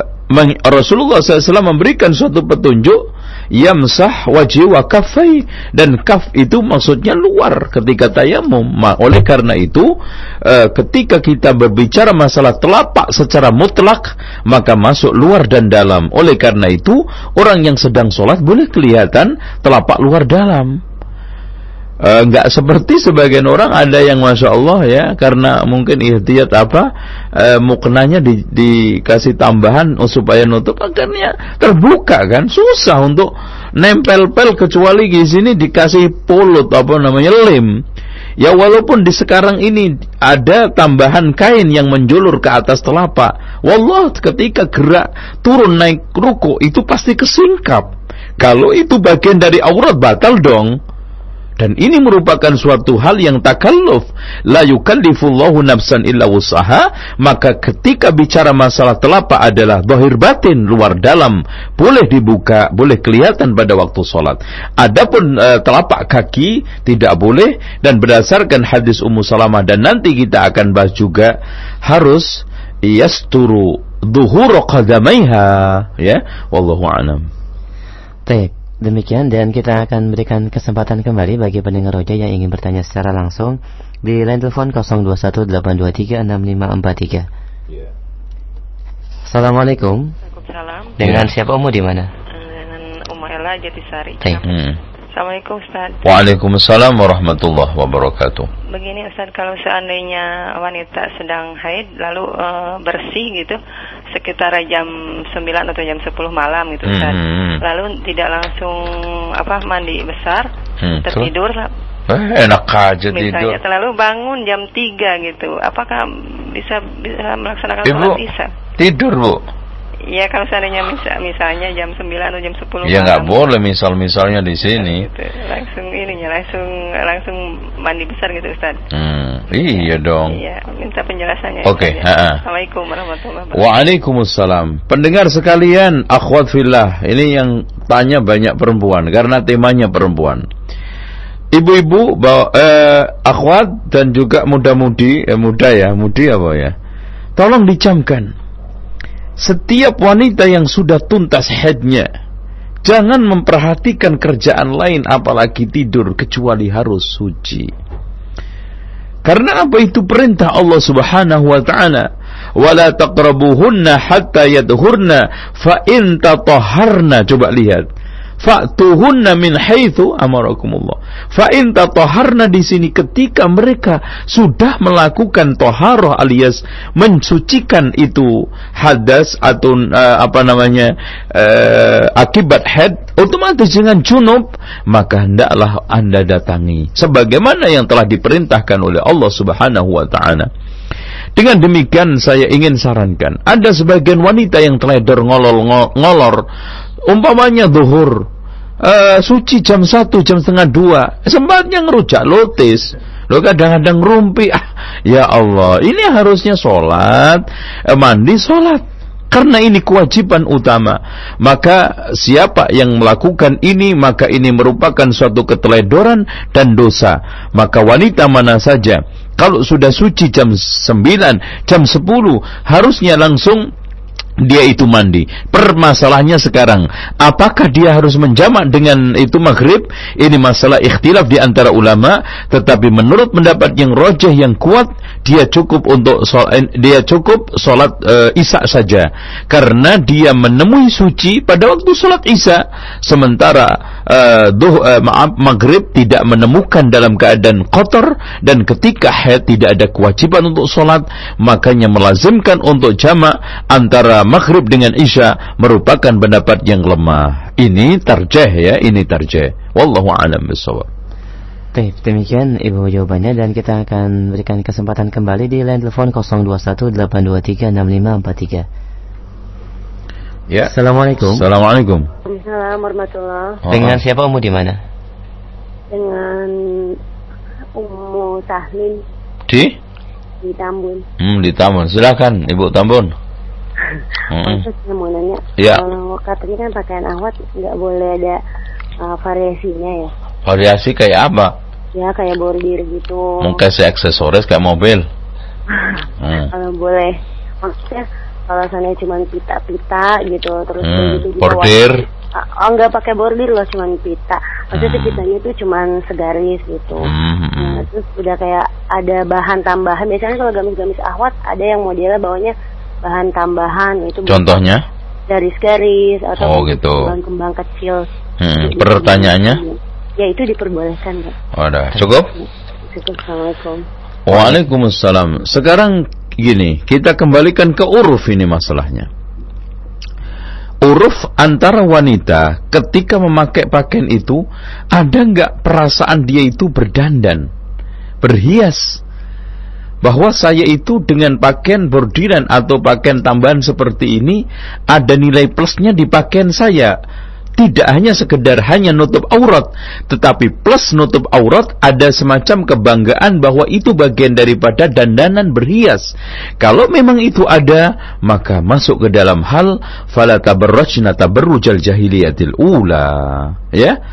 Rasulullah SAW memberikan suatu petunjuk yamsah wajih wa kafai dan kaf itu maksudnya luar ketika tayamum. Oleh karena itu e, ketika kita berbicara masalah telapak secara mutlak maka masuk luar dan dalam. Oleh karena itu orang yang sedang sholat boleh kelihatan telapak luar dalam eh, seperti sebagian orang ada yang masya Allah ya karena mungkin ihtiyat apa e, muknanya di, dikasih tambahan supaya nutup akhirnya terbuka kan susah untuk nempel-pel kecuali di sini dikasih pulut apa namanya lem ya walaupun di sekarang ini ada tambahan kain yang menjulur ke atas telapak wallah ketika gerak turun naik ruku itu pasti kesingkap. Kalau itu bagian dari aurat batal dong dan ini merupakan suatu hal yang takalluf. La yukallifullahu nafsan illa wusaha. Maka ketika bicara masalah telapak adalah zahir batin, luar dalam. Boleh dibuka, boleh kelihatan pada waktu sholat. Adapun e, telapak kaki tidak boleh. Dan berdasarkan hadis Ummu Salamah dan nanti kita akan bahas juga. Harus yasturu duhur qadamaiha. Ya, Wallahu a'lam. Baik. Demikian dan kita akan berikan kesempatan kembali bagi pendengar roja yang ingin bertanya secara langsung di line telepon 0218236543. Yeah. Assalamualaikum. Waalaikumsalam. Dengan siapa Umu di mana? Dengan Umu Ella Jatisari. Hmm. Assalamualaikum Ustaz. Waalaikumsalam warahmatullahi wabarakatuh. Begini Ustaz, kalau seandainya wanita sedang haid lalu uh, bersih gitu sekitar jam 9 atau jam 10 malam gitu Ustaz. Hmm. Lalu tidak langsung apa mandi besar, hmm. tertidur Eh, enak aja Misalnya, tidur. Lalu bangun jam 3 gitu. Apakah bisa bisa melaksanakan Ibu, sholat isya? Tidur, Bu. Iya kalau seandainya misal, misalnya jam 9 atau jam 10 Ya nggak boleh misal-misalnya di sini. Gitu. Langsung ininya langsung langsung mandi besar gitu Ustaz. Hmm, iya dong. Iya, minta penjelasannya. Oke, okay, Assalamualaikum warahmatullahi wabarakatuh. Waalaikumsalam. Pendengar sekalian, akhwat fillah. Ini yang tanya banyak perempuan karena temanya perempuan. Ibu-ibu, eh, akhwat dan juga muda-mudi, eh, muda ya, mudi apa ya? Tolong dicamkan setiap wanita yang sudah tuntas headnya jangan memperhatikan kerjaan lain apalagi tidur kecuali harus suci. Karena apa itu perintah Allah Subhanahu wa taala? Wala taqrabuhunna hatta yadhurna fa in coba lihat Fa'tuhunna min haitsu amarakumullah. Fa in tataharna di sini ketika mereka sudah melakukan toharoh alias mensucikan itu hadas atau uh, apa namanya uh, akibat head otomatis dengan junub maka hendaklah Anda datangi sebagaimana yang telah diperintahkan oleh Allah Subhanahu wa taala. Dengan demikian saya ingin sarankan ada sebagian wanita yang teledor ngolol ngolor umpamanya zuhur uh, suci jam satu jam setengah dua. Sempatnya ngerujak lotis. Lo kadang-kadang rumpi. Ah ya Allah ini harusnya sholat. Eh, mandi sholat. Karena ini kewajiban utama. Maka siapa yang melakukan ini maka ini merupakan suatu keteledoran dan dosa. Maka wanita mana saja kalau sudah suci jam 9 jam 10 harusnya langsung dia itu mandi. Permasalahannya sekarang, apakah dia harus menjamak dengan itu maghrib? Ini masalah ikhtilaf di antara ulama, tetapi menurut pendapat yang rojah yang kuat, dia cukup untuk sholat, eh, dia cukup sholat e, isya saja, karena dia menemui suci pada waktu sholat isya, sementara e, duh, e, maaf maghrib tidak menemukan dalam keadaan kotor dan ketika haid tidak ada kewajiban untuk sholat, makanya melazimkan untuk jamak antara maghrib dengan isya merupakan pendapat yang lemah. Ini tarjeh ya, ini tarjeh. Wallahu a'lam bishawab. Baik, demikian Ibu jawabannya dan kita akan berikan kesempatan kembali di line telepon 0218236543. Ya. Assalamualaikum. Assalamualaikum. Assalamualaikum warahmatullahi Dengan siapa Umu di mana? Dengan Umu Tahlil. Di? Di Tambun. Hmm, di Tambun. Silakan Ibu Tambun. Hmm. Terus saya mau nanya, Ya. kalau katanya kan pakaian ahwat nggak boleh ada uh, variasinya ya? Variasi kayak apa? Ya kayak bordir gitu. Mungkin si aksesoris kayak mobil. Hmm. Kalau boleh, maksudnya kalau sana cuma pita-pita gitu, terus Hmm, gitu di bordir. bawah- Ah, Oh nggak pakai bordir loh, cuma pita. Maksudnya Hmm. pitanya itu cuma segaris gitu. Hmm, hmm. Nah, terus udah kayak ada bahan tambahan. Biasanya kalau gamis-gamis ahwat ada yang modelnya bawahnya bahan tambahan itu Contohnya? garis-garis atau Oh, gitu. kembang-kembang kecil. Hmm, Gitu. pertanyaannya? Ya itu diperbolehkan nggak? Oh. Cukup? Cukup. Assalamualaikum. Waalaikumsalam. Sekarang gini, kita kembalikan ke uruf ini masalahnya. Uruf antara wanita ketika memakai pakaian itu ada nggak perasaan dia itu berdandan, berhias, bahwa saya itu dengan pakaian bordiran atau pakaian tambahan seperti ini ada nilai plusnya di pakaian saya. Tidak hanya sekedar hanya nutup aurat, tetapi plus nutup aurat ada semacam kebanggaan bahwa itu bagian daripada dandanan berhias. Kalau memang itu ada, maka masuk ke dalam hal fala tabarrajna tabarrujal jahiliyatil ula. Ya.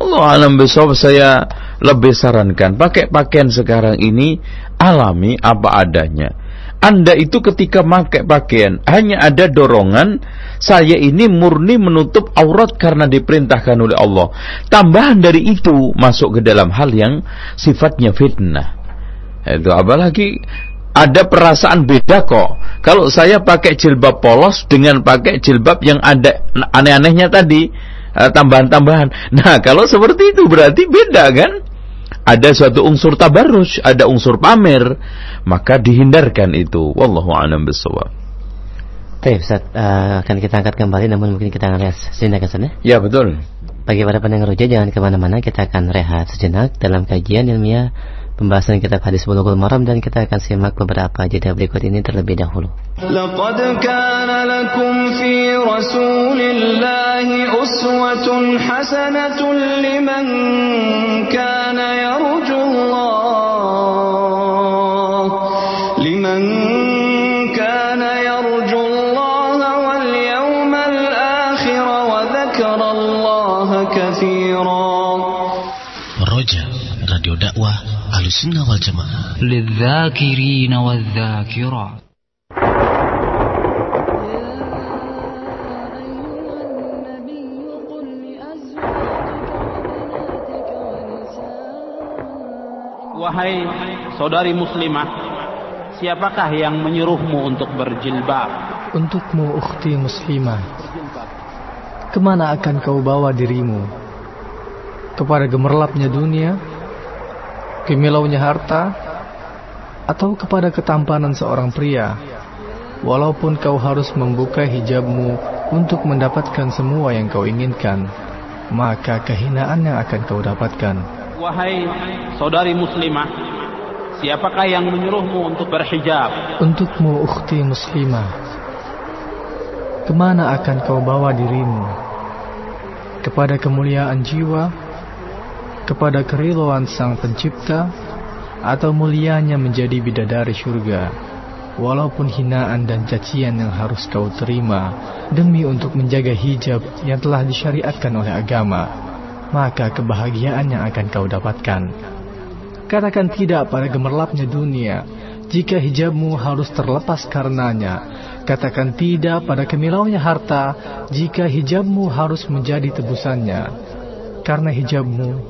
Allah alam besok saya lebih sarankan pakai pakaian sekarang ini alami apa adanya. Anda itu ketika pakai pakaian hanya ada dorongan saya ini murni menutup aurat karena diperintahkan oleh Allah. Tambahan dari itu masuk ke dalam hal yang sifatnya fitnah. Itu apalagi ada perasaan beda kok. Kalau saya pakai jilbab polos dengan pakai jilbab yang ada aneh-anehnya tadi, eh, tambahan-tambahan. Nah, kalau seperti itu berarti beda kan? Ada suatu unsur tabarruj, ada unsur pamer, maka dihindarkan itu. Wallahu a'lam bishawab. Baik, Ustaz, eh, akan kita angkat kembali namun mungkin kita akan rehat sejenak Ustaz ya. Ya, betul. Bagi para pendengar Roja jangan ke mana-mana kita akan rehat sejenak dalam kajian ilmiah pembahasan kitab hadis bulughul maram dan kita akan simak beberapa jeda berikut ini terlebih dahulu. Laqad kana lakum fi rasulillahi uswatun hasanatun liman kana liman Radio Dakwah Ahlussunnah wal Jamaah. للذاكرين والذاكرات Wahai saudari muslimah, siapakah yang menyuruhmu untuk berjilbab? Untukmu ukhti muslimah Kemana akan kau bawa dirimu? Kepada gemerlapnya dunia? Kimilaunya harta? Atau kepada ketampanan seorang pria? Walaupun kau harus membuka hijabmu untuk mendapatkan semua yang kau inginkan Maka kehinaan yang akan kau dapatkan Wahai saudari muslimah, siapakah yang menyuruhmu untuk berhijab? Untukmu ukhti muslimah Ke mana akan kau bawa dirimu? Kepada kemuliaan jiwa? Kepada kerilauan sang pencipta? Atau mulianya menjadi bidadari surga? Walaupun hinaan dan cacian yang harus kau terima Demi untuk menjaga hijab yang telah disyariatkan oleh agama Maka kebahagiaan yang akan kau dapatkan Katakan tidak pada gemerlapnya dunia Jika hijabmu harus terlepas karenanya Katakan tidak pada kemilaunya harta Jika hijabmu harus menjadi tebusannya Karena hijabmu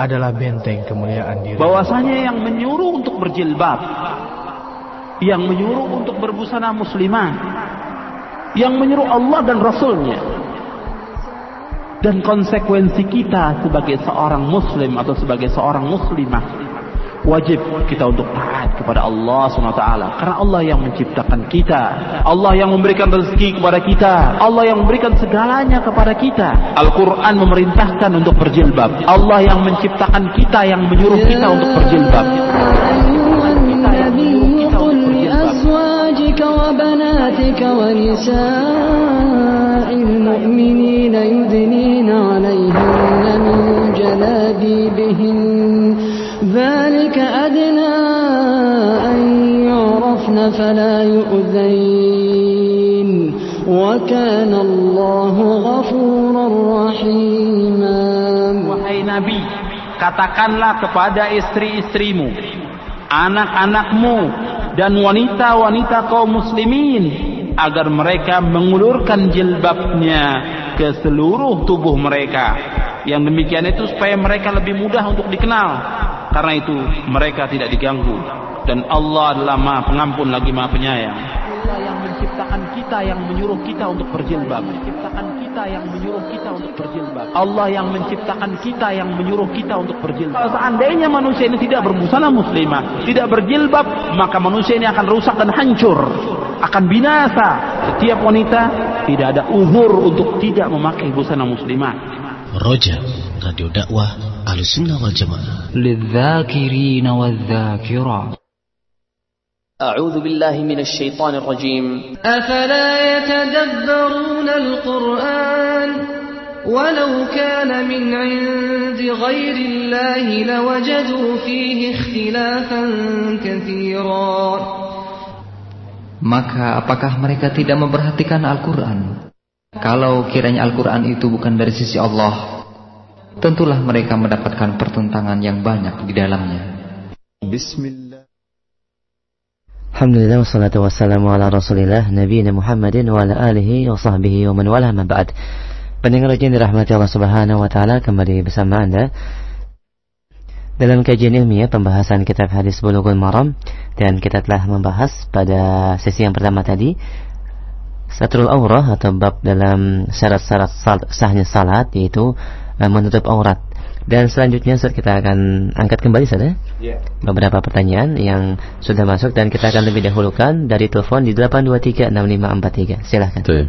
adalah benteng kemuliaan diri Bahwasanya yang menyuruh untuk berjilbab, yang menyuruh untuk berbusana muslimah, yang menyuruh Allah dan Rasulnya. Dan konsekuensi kita sebagai seorang muslim atau sebagai seorang muslimah wajib kita untuk taat kepada Allah SWT karena Allah yang menciptakan kita Allah yang memberikan rezeki kepada kita Allah yang memberikan segalanya kepada kita Al-Quran memerintahkan untuk berjilbab Allah yang menciptakan kita yang menyuruh kita untuk berjilbab لأزواجك وبناتك ونساء المؤمنين يدنين عليهن من جلابيبهن ذلك أدنى أن يعرفن فلا يؤذين وكان الله غفورا رحيما Wahai Nabi, katakanlah kepada istri-istrimu, anak-anakmu, dan wanita-wanita kaum muslimin agar mereka mengulurkan jilbabnya ke seluruh tubuh mereka. Yang demikian itu supaya mereka lebih mudah untuk dikenal. karena itu mereka tidak diganggu. Dan Allah adalah maha pengampun lagi maha penyayang. Allah yang menciptakan kita yang menyuruh kita untuk berjilbab. Menciptakan kita yang menyuruh kita untuk berjilbab. Allah yang menciptakan kita yang menyuruh kita untuk berjilbab. Kalau seandainya manusia ini tidak berbusana muslimah, tidak berjilbab, maka manusia ini akan rusak dan hancur, akan binasa. Setiap wanita tidak ada uzur untuk tidak memakai busana muslimah. Roja, Radio Dakwah Ahlussunnah wal Jamaah. للذاكرين والذاكرات أعوذ بالله من الشيطان الرجيم أفلا يتدبرون القرآن ولو كان من عند غير الله لوجدوا فيه اختلافا كثيرا Maka apakah mereka tidak memperhatikan Al-Quran? Kalau kiranya Al-Quran itu bukan dari sisi Allah, tentulah mereka mendapatkan pertentangan yang banyak di dalamnya. Bismillah. Alhamdulillah wassalatu wassalamu ala rasulillah Nabiina Muhammadin wa ala alihi wa sahbihi wa man wala ma ba'd Pendengar yang dirahmati Allah subhanahu wa ta'ala Kembali bersama anda Dalam kajian ilmiah pembahasan kitab hadis bulughul maram Dan kita telah membahas pada sesi yang pertama tadi Satrul aurah atau bab dalam syarat-syarat sahnya salat Yaitu menutup aurat dan selanjutnya Ustaz, kita akan angkat kembali Ustaz ya. Yeah. Beberapa pertanyaan yang sudah masuk dan kita akan lebih dahulukan dari telepon di 8236543. Silahkan. Tuh.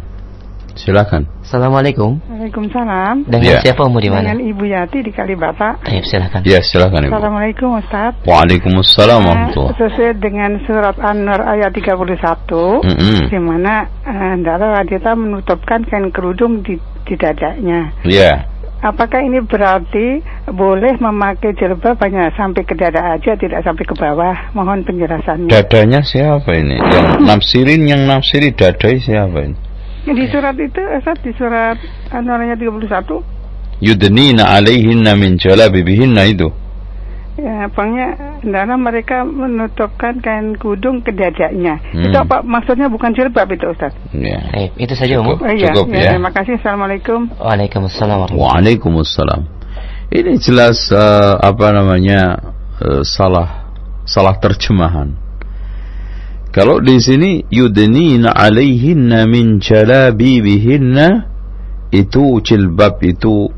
Silakan. Assalamualaikum. Waalaikumsalam. Dengan Ya. siapa umur di mana? Dengan Ibu Yati di Kalibata. Baik, silakan. Ya, silakan Ibu. Assalamualaikum Ustaz. Waalaikumsalam Eh, warahmatullahi sesuai dengan surat An-Nur ayat 31 Mm-mm. di mana eh, hendaklah wanita menutupkan kain kerudung di, di dadanya. Ya. Apakah ini berarti boleh memakai jilbab hanya sampai ke dada aja tidak sampai ke bawah? Mohon penjelasannya. Dadanya siapa ini? Yang nafsirin yang nafsiri dadai siapa ini? Di surat itu Ustaz di surat An-Nur ayat 31 Yudnina alaihinna min jalabibihinna itu. Ya, pokoknya hendaklah mereka menutupkan kain kudung ke dadanya. Hmm. Itu apa maksudnya bukan jilbab itu Ustaz? Ya. Baik, itu saja umum. Oh, iya, Cukup, ya, ya. Terima kasih. Assalamualaikum. Waalaikumsalam warahmatullahi Waalaikumsalam. Ini jelas eh, apa namanya eh, salah salah terjemahan. Kalau di sini yudnina alaihinna min jalabibihinna itu jilbab itu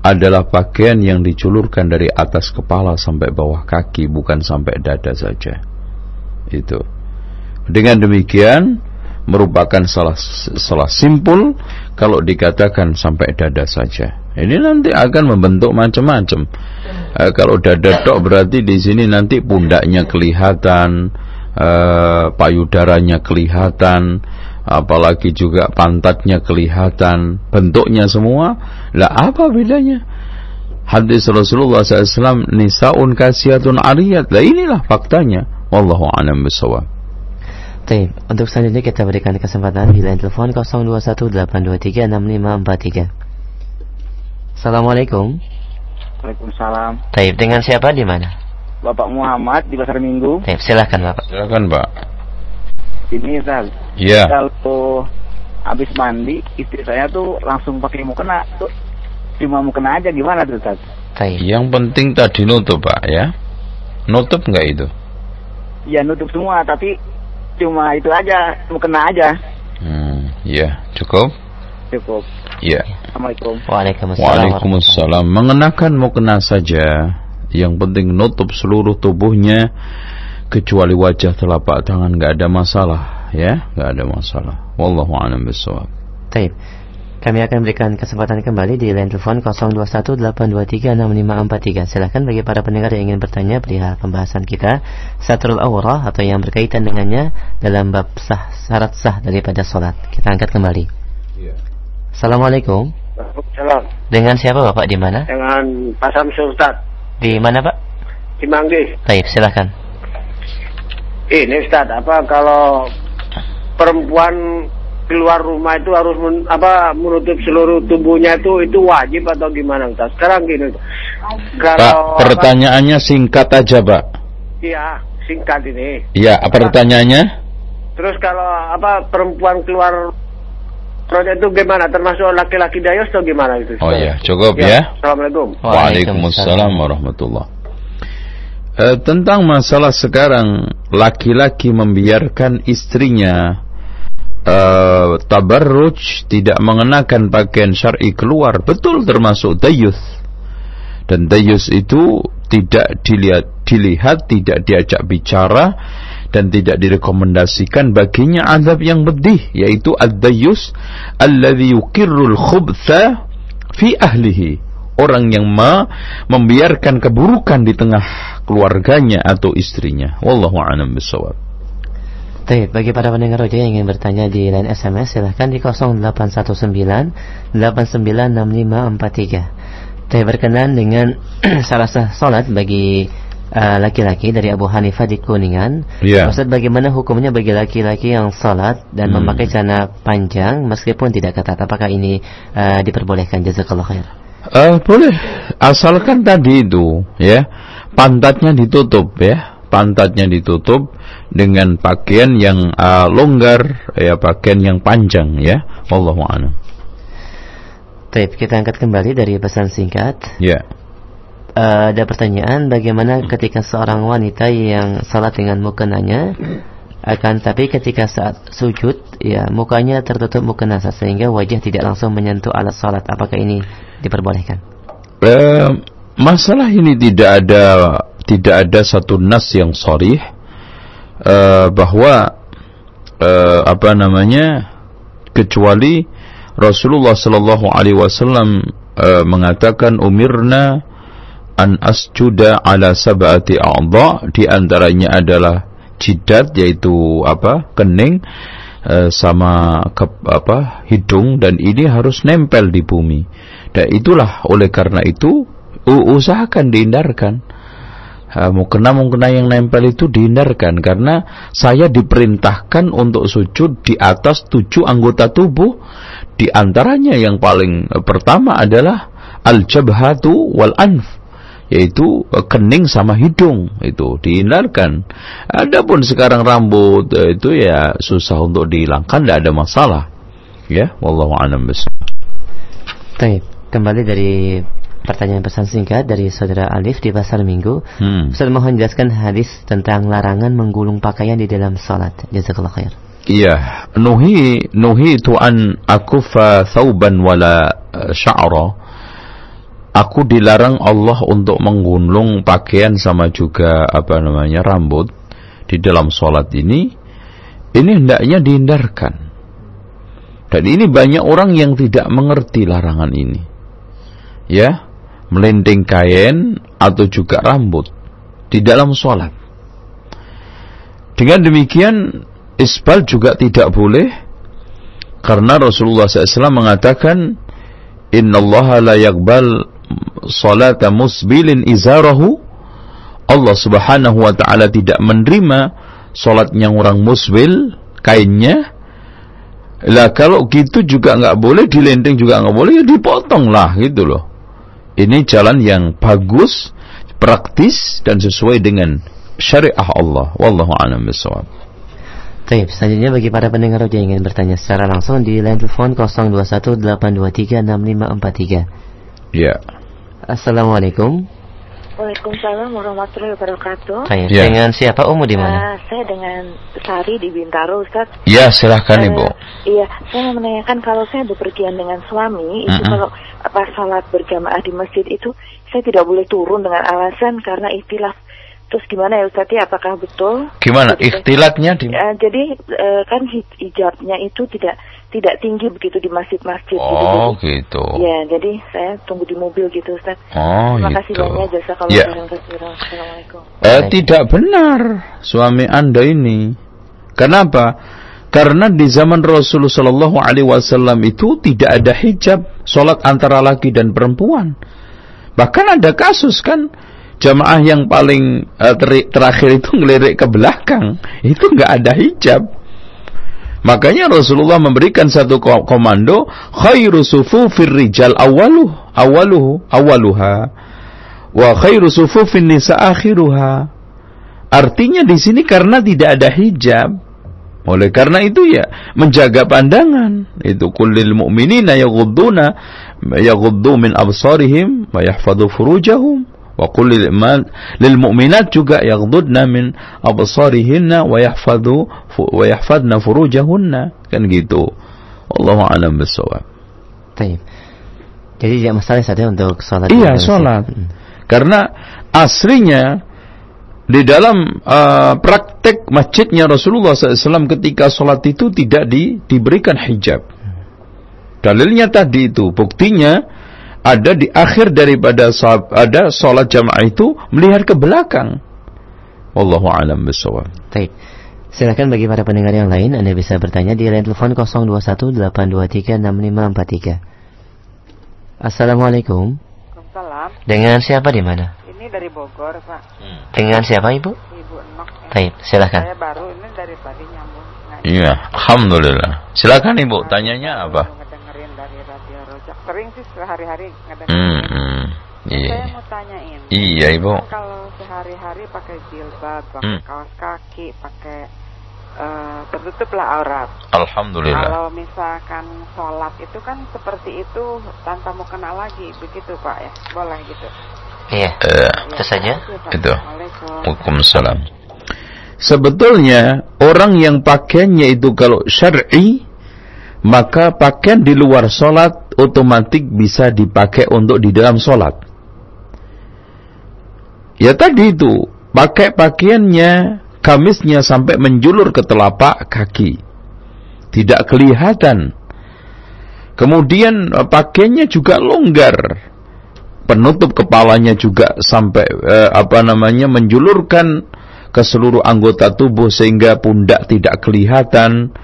adalah pakaian yang diculurkan dari atas kepala sampai bawah kaki bukan sampai dada saja. Itu. Dengan demikian merupakan salah salah simpul kalau dikatakan sampai dada saja. Ini nanti akan membentuk macam-macam. Eh, kalau dada tok berarti di sini nanti pundaknya kelihatan, eh, payudaranya kelihatan, apalagi juga pantatnya kelihatan, bentuknya semua. Lah apa bedanya? Hadis Rasulullah SAW nisaun kasiatun ariyat. Lah inilah faktanya. Wallahu a'lam bishawab. Baik, untuk selanjutnya kita berikan kesempatan di line telepon 0218236543. Assalamualaikum. Waalaikumsalam. Baik, dengan siapa di mana? Bapak Muhammad di Pasar Minggu. Baik, silakan Bapak. Silakan, Pak. Ini Ustaz. Iya. Kalau habis mandi, istri saya tuh langsung pakai mukena tuh cuma mukena aja gimana tuh Ustaz? Yang penting tadi nutup, Pak, ya. Nutup nggak itu? Ya nutup semua tapi cuma itu aja mukena aja. Hmm, ya, cukup. Cukup. Ya. Assalamualaikum. Waalaikumsalam. Waalaikumsalam. Mengenakan mukena saja. Yang penting nutup seluruh tubuhnya kecuali wajah telapak tangan nggak ada masalah, ya, nggak ada masalah. Wallahu a'lam bishawab. Baik. Kami akan berikan kesempatan kembali di line telepon 0218236543. Silakan bagi para pendengar yang ingin bertanya perihal pembahasan kita Satrul Aurah atau yang berkaitan dengannya dalam bab sah syarat sah daripada sholat. Kita angkat kembali. Assalamualaikum. Salam. Dengan siapa Bapak di mana? Dengan Pak Samsul Ustaz. Di mana Pak? Di Manggis. Baik, silakan. Ini Ustaz, apa kalau perempuan keluar rumah itu harus men, apa menutup seluruh tubuhnya itu itu wajib atau gimana Ustaz? Sekarang gini Kalau Pak, pertanyaannya apa, singkat aja, Pak. Iya, singkat ini. Iya, apa pertanyaannya? Terus kalau apa perempuan keluar Proyek itu gimana? Termasuk laki-laki dayos atau gimana itu? Oh iya, cukup ya. ya. Assalamualaikum. Waalaikumsalam warahmatullah. E, tentang masalah sekarang laki-laki membiarkan istrinya e, tabarruj tidak mengenakan pakaian syar'i keluar betul termasuk dayus dan dayus itu tidak dilihat dilihat tidak diajak bicara dan tidak direkomendasikan baginya azab yang pedih yaitu ad-dayyus alladhi yuqirrul khubtha fi ahlihi orang yang ma membiarkan keburukan di tengah keluarganya atau istrinya wallahu a'lam bissawab Baik, bagi para pendengar roja yang ingin bertanya di line SMS silahkan di 0819 896543. Saya berkenan dengan salah satu salat bagi Eh, laki-laki uh, dari Abu Hanifah di Kuningan. Yeah. Ustaz bagaimana hukumnya bagi laki-laki yang salat dan hmm. memakai celana panjang meskipun tidak ketat? Apakah ini uh, diperbolehkan? Jazakallah khair. Uh, boleh, asalkan tadi itu ya pantatnya ditutup ya, pantatnya ditutup dengan pakaian yang uh, longgar ya, pakaian yang panjang ya. Wallahu a'lam. Baik, kita angkat kembali dari pesan singkat. Ya. Yeah uh, ada pertanyaan bagaimana ketika seorang wanita yang salat dengan mukenanya akan tapi ketika saat sujud ya mukanya tertutup mukena sehingga wajah tidak langsung menyentuh alat salat apakah ini diperbolehkan? Uh, masalah ini tidak ada tidak ada satu nas yang sorih uh, bahwa uh, apa namanya kecuali Rasulullah Shallallahu Alaihi Wasallam mengatakan umirna an asjuda ala sab'ati a'dha di antaranya adalah jidat yaitu apa kening e, sama ke, apa hidung dan ini harus nempel di bumi. Dan itulah oleh karena itu usahakan dihindarkan. E, mukena mukena yang nempel itu dihindarkan karena saya diperintahkan untuk sujud di atas tujuh anggota tubuh. Di antaranya yang paling pertama adalah al jabhatu wal anf yaitu eh, kening sama hidung itu dihindarkan. Adapun sekarang rambut eh, itu ya susah untuk dihilangkan, tidak ada masalah. Ya, wallahu a'lam Baik, kembali dari pertanyaan pesan singkat dari saudara Alif di pasar Minggu. Hmm. Ustaz mohon jelaskan hadis tentang larangan menggulung pakaian di dalam salat. Jazakallah khair. Iya, nuhi nuhi itu an akufa thauban wala eh, sya'ra aku dilarang Allah untuk menggulung pakaian sama juga apa namanya rambut di dalam sholat ini. Ini hendaknya dihindarkan. Dan ini banyak orang yang tidak mengerti larangan ini. Ya melinding kain atau juga rambut di dalam sholat. Dengan demikian isbal juga tidak boleh. Karena Rasulullah SAW mengatakan Inna Allah la yakbal salata musbilin izarahu Allah subhanahu wa ta'ala tidak menerima salatnya orang musbil kainnya lah kalau gitu juga nggak boleh dilendeng juga nggak boleh ya dipotong lah gitu loh ini jalan yang bagus praktis dan sesuai dengan syariah Allah wallahu a'lam bishawab Baik, selanjutnya bagi para pendengar yang ingin bertanya secara langsung di line telepon 0218236543. Ya. Assalamualaikum. Waalaikumsalam warahmatullahi wabarakatuh. Saya ya. dengan siapa Umu di mana? Uh, saya dengan Sari di Bintaro, Ustaz. Ya, silahkan uh, Ibu. Iya, saya mau menanyakan kalau saya bepergian dengan suami, itu mm -hmm. kalau pas salat berjamaah di masjid itu saya tidak boleh turun dengan alasan karena ikhtilaf. Terus gimana ya Ustaz ya, apakah betul? Gimana ikhtilatnya? Di... Uh, jadi uh, kan hijabnya itu tidak tidak tinggi begitu di masjid-masjid gitu. oh, gitu. gitu. Ya, jadi saya tunggu di mobil gitu Ustaz. Oh, Terima gitu. kasih banyak jasa kalau ya. Assalamualaikum. Eh, tidak benar suami Anda ini. Kenapa? Karena di zaman Rasulullah Shallallahu Alaihi Wasallam itu tidak ada hijab sholat antara laki dan perempuan. Bahkan ada kasus kan jamaah yang paling uh, ter terakhir itu ngelirik ke belakang itu nggak ada hijab Makanya Rasulullah memberikan satu komando khairu sufufir rijal awaluh awaluhu awaluha wa khairu sufufin nisa akhiruha. Artinya di sini karena tidak ada hijab. Oleh karena itu ya menjaga pandangan. Itu kullil mu'minina yaghudduna yaghuddu min absarihim wa yahfadhu furujahum wa qul lil mu'minat juga yaghdudna min absarihinna wa yahfadhu wa yahfadna furujahunna kan gitu Allahu a'lam bissawab Baik. Jadi tidak masalah saja untuk sholat. Iya, sholat. Hmm. Karena aslinya di dalam uh, praktek masjidnya Rasulullah SAW ketika sholat itu tidak di, diberikan hijab. Dalilnya tadi itu, buktinya ada di akhir daripada ada sholat jamaah itu melihat ke belakang. Wallahu a'lam bishawab. Baik. Silakan bagi para pendengar yang lain Anda bisa bertanya di line telepon 0218236543. Assalamualaikum. Waalaikumsalam. Dengan siapa di mana? Ini dari Bogor, Pak. Hmm. Dengan siapa, Ibu? Ibu Enok. Ya. Baik, silakan. Saya baru ini dari tadi nyambung. Iya, alhamdulillah. Silakan Ibu, tanyanya apa? Sering sih sehari-hari ngedengerin. Hmm, iya. Saya mau tanyain. Iya ibu. Kalau sehari-hari pakai jilbab, pakai hmm. kaos kaki, pakai uh, tertutup lah aurat. Alhamdulillah. Kalau misalkan sholat itu kan seperti itu tanpa mau kenal lagi, begitu pak ya, boleh gitu. Iya. Uh, itu saja. Itu. Waalaikumsalam. Sebetulnya orang yang pakaiannya itu kalau syar'i maka pakaian di luar sholat otomatis bisa dipakai untuk di dalam sholat. Ya tadi itu, pakai pakaiannya, kamisnya sampai menjulur ke telapak kaki. Tidak kelihatan. Kemudian eh, pakaiannya juga longgar. Penutup kepalanya juga sampai eh, apa namanya menjulurkan ke seluruh anggota tubuh sehingga pundak tidak kelihatan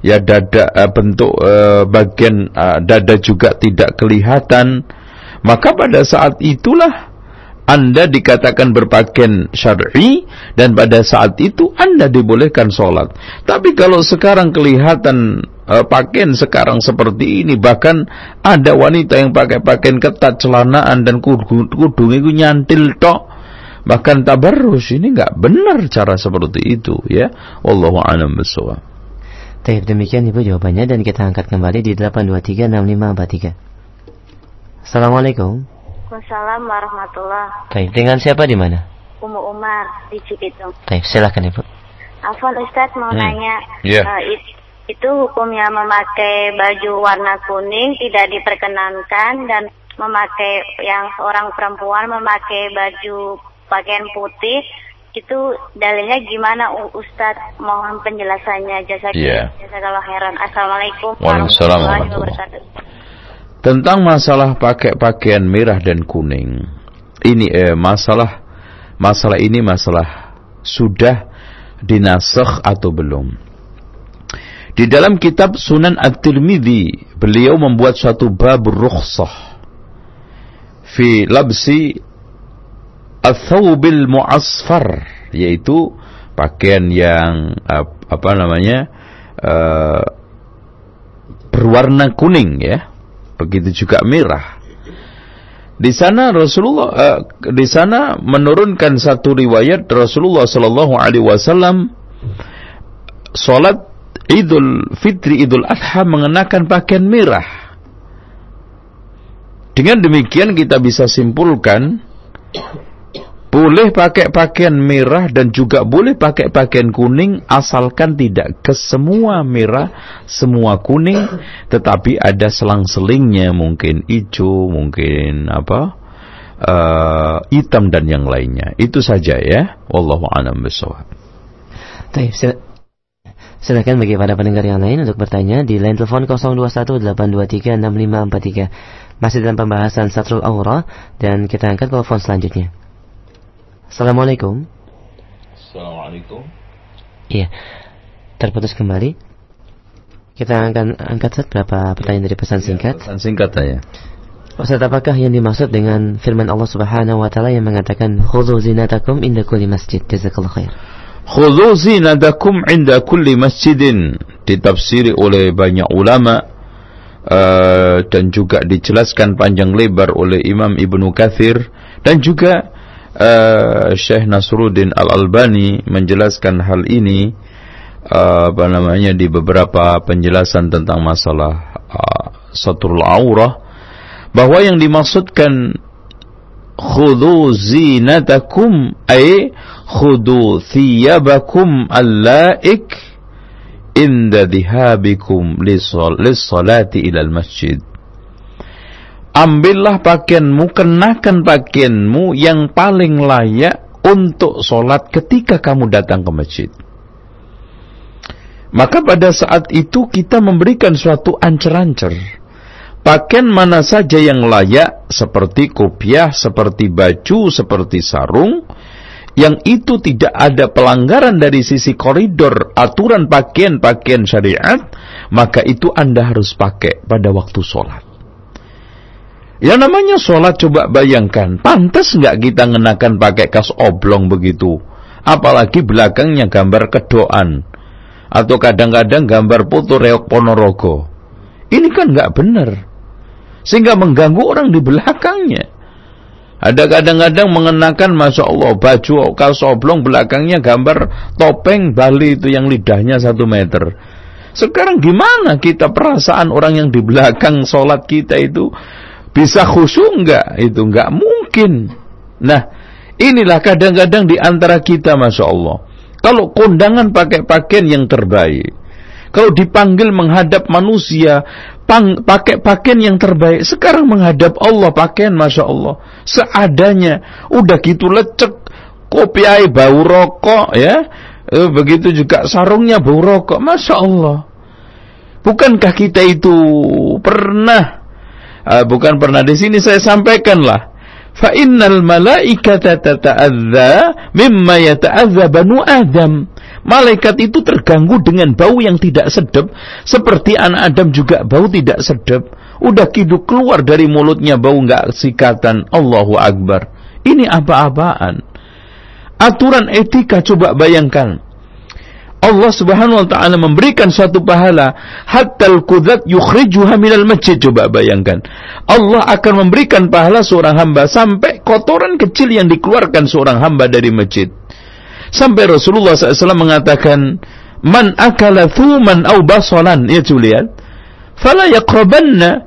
ya dada uh, bentuk uh, bagian uh, dada juga tidak kelihatan maka pada saat itulah anda dikatakan berpakaian syar'i dan pada saat itu Anda dibolehkan sholat. Tapi kalau sekarang kelihatan pakaian sekarang seperti ini, bahkan ada wanita yang pakai pakaian ketat celanaan dan kudung, itu nyantil tok, bahkan tabarrus ini nggak benar cara seperti itu ya. Wallahu a'lam bishawab. Baik, demikian Ibu jawabannya dan kita angkat kembali di 8236543. Assalamualaikum. Waalaikumsalam warahmatullah. Baik, dengan siapa di mana? Umu Umar di Cikitung. Baik, silakan Ibu. Afwan Ustaz mau hmm. nanya. Yeah. Uh, it, itu hukumnya memakai baju warna kuning tidak diperkenankan dan memakai yang seorang perempuan memakai baju pakaian putih itu dalilnya gimana Ustadz? Mohon penjelasannya. Jasa yeah. jasa kalau heran assalamualaikum warahmatullahi wabarakatuh. Tentang masalah pakai pakaian merah dan kuning. Ini eh, masalah masalah ini masalah sudah dinasakh atau belum? Di dalam kitab Sunan At-Tirmidzi beliau membuat suatu bab rukhsah. Fi labsi athawbil mu'asfar yaitu pakaian yang apa namanya uh, berwarna kuning ya begitu juga merah di sana Rasulullah uh, di sana menurunkan satu riwayat Rasulullah Shallallahu Alaihi Wasallam sholat Idul Fitri Idul Adha mengenakan pakaian merah. Dengan demikian kita bisa simpulkan boleh pakai pakaian merah dan juga boleh pakai pakaian kuning asalkan tidak ke semua merah, semua kuning, tetapi ada selang-selingnya mungkin hijau, mungkin apa? Uh, hitam dan yang lainnya. Itu saja ya. Wallahu a'lam bishawab. Baik, silakan bagi para pendengar yang lain untuk bertanya di line telepon 0218236543. Masih dalam pembahasan Satrul Aura dan kita angkat telepon selanjutnya. Assalamualaikum. Assalamualaikum. Iya. Terputus kembali. Kita akan angkat set berapa pertanyaan dari pesan singkat. pesan singkat saya. Ustaz, apakah yang dimaksud dengan firman Allah Subhanahu wa taala yang mengatakan khudhu zinatakum inda kulli masjid? Jazakallahu khair. Khudhu zinatakum inda kulli masjidin. ditafsiri oleh banyak ulama uh, dan juga dijelaskan panjang lebar oleh Imam Ibnu Kathir dan juga uh, Syekh Nasruddin Al-Albani menjelaskan hal ini uh, apa namanya di beberapa penjelasan tentang masalah uh, satrul aurah bahwa yang dimaksudkan khudhu zinatakum ay khudhu thiyabakum al-laik inda dhihabikum lis-salati ila al-masjid Ambillah pakaianmu, kenakan pakaianmu yang paling layak untuk sholat ketika kamu datang ke masjid. Maka pada saat itu kita memberikan suatu ancer-ancer pakaian mana saja yang layak seperti kopiah, seperti baju, seperti sarung yang itu tidak ada pelanggaran dari sisi koridor aturan pakaian-pakaian syariat maka itu Anda harus pakai pada waktu sholat Ya namanya sholat coba bayangkan, pantas nggak kita ngenakan pakai kas oblong begitu? Apalagi belakangnya gambar kedoan. Atau kadang-kadang gambar foto reok ponorogo. Ini kan nggak benar sehingga mengganggu orang di belakangnya. Ada kadang-kadang mengenakan Masya Allah baju kaos oblong belakangnya gambar topeng Bali itu yang lidahnya satu meter. Sekarang gimana kita perasaan orang yang di belakang sholat kita itu bisa khusyuk enggak? Itu enggak mungkin. Nah, inilah kadang-kadang di antara kita Masya Allah. Kalau kondangan pakai pakaian yang terbaik. Kalau dipanggil menghadap manusia pang, pakai pakaian yang terbaik. Sekarang menghadap Allah pakaian Masya Allah. Seadanya. Udah gitu lecek. Kopi air bau rokok ya. E, begitu juga sarungnya bau rokok. Masya Allah. Bukankah kita itu pernah. Uh, bukan pernah di sini saya sampaikan lah. Fa innal malaikata tata'adza mimma yata'adza banu Adam. Malaikat itu terganggu dengan bau yang tidak sedap seperti anak Adam juga bau tidak sedap. Udah kiduk keluar dari mulutnya bau nggak sikatan. Allahu Akbar. Ini apa-apaan? Aturan etika coba bayangkan Allah Subhanahu wa taala memberikan suatu pahala hatta al-qudzat yukhrijuha minal masjid. Coba bayangkan. Allah akan memberikan pahala seorang hamba sampai kotoran kecil yang dikeluarkan seorang hamba dari masjid. Sampai Rasulullah SAW mengatakan, Man akala thuman au basalan, ya lihat, fala yakrabanna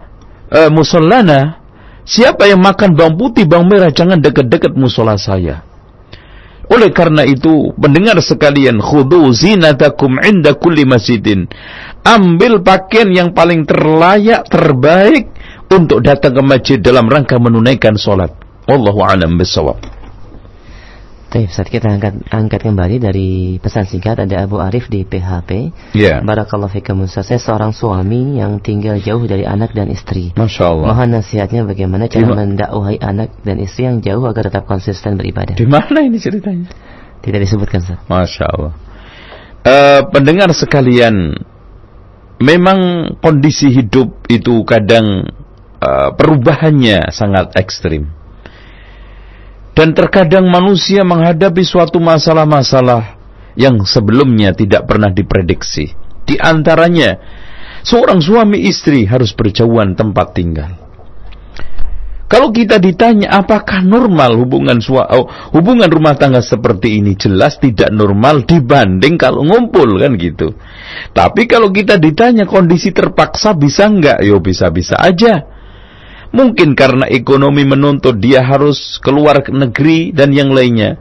uh, musallana. Siapa yang makan bawang putih, bawang merah, jangan dekat-dekat musola saya. Oleh karena itu, pendengar sekalian, khudu zinatakum inda kulli masjidin. Ambil pakaian yang paling terlayak, terbaik untuk datang ke masjid dalam rangka menunaikan solat. Wallahu a'lam bishawab. Baik, saat kita angkat angkat kembali dari pesan singkat ada Abu Arif di PHP. Ya. Yeah. Barakallahu fikum Saya seorang suami yang tinggal jauh dari anak dan istri. Masya Allah. Mohon nasihatnya bagaimana cara Dima... mendakwahi anak dan istri yang jauh agar tetap konsisten beribadah. Di mana ini ceritanya? Tidak disebutkan, Ustaz. Masya Allah. Uh, pendengar sekalian, memang kondisi hidup itu kadang uh, perubahannya sangat ekstrim dan terkadang manusia menghadapi suatu masalah-masalah yang sebelumnya tidak pernah diprediksi. Di antaranya, seorang suami istri harus berjauhan tempat tinggal. Kalau kita ditanya apakah normal hubungan sua, oh, hubungan rumah tangga seperti ini jelas tidak normal dibanding kalau ngumpul kan gitu. Tapi kalau kita ditanya kondisi terpaksa bisa enggak? Yo bisa-bisa aja. Mungkin karena ekonomi menuntut dia harus keluar ke negeri dan yang lainnya.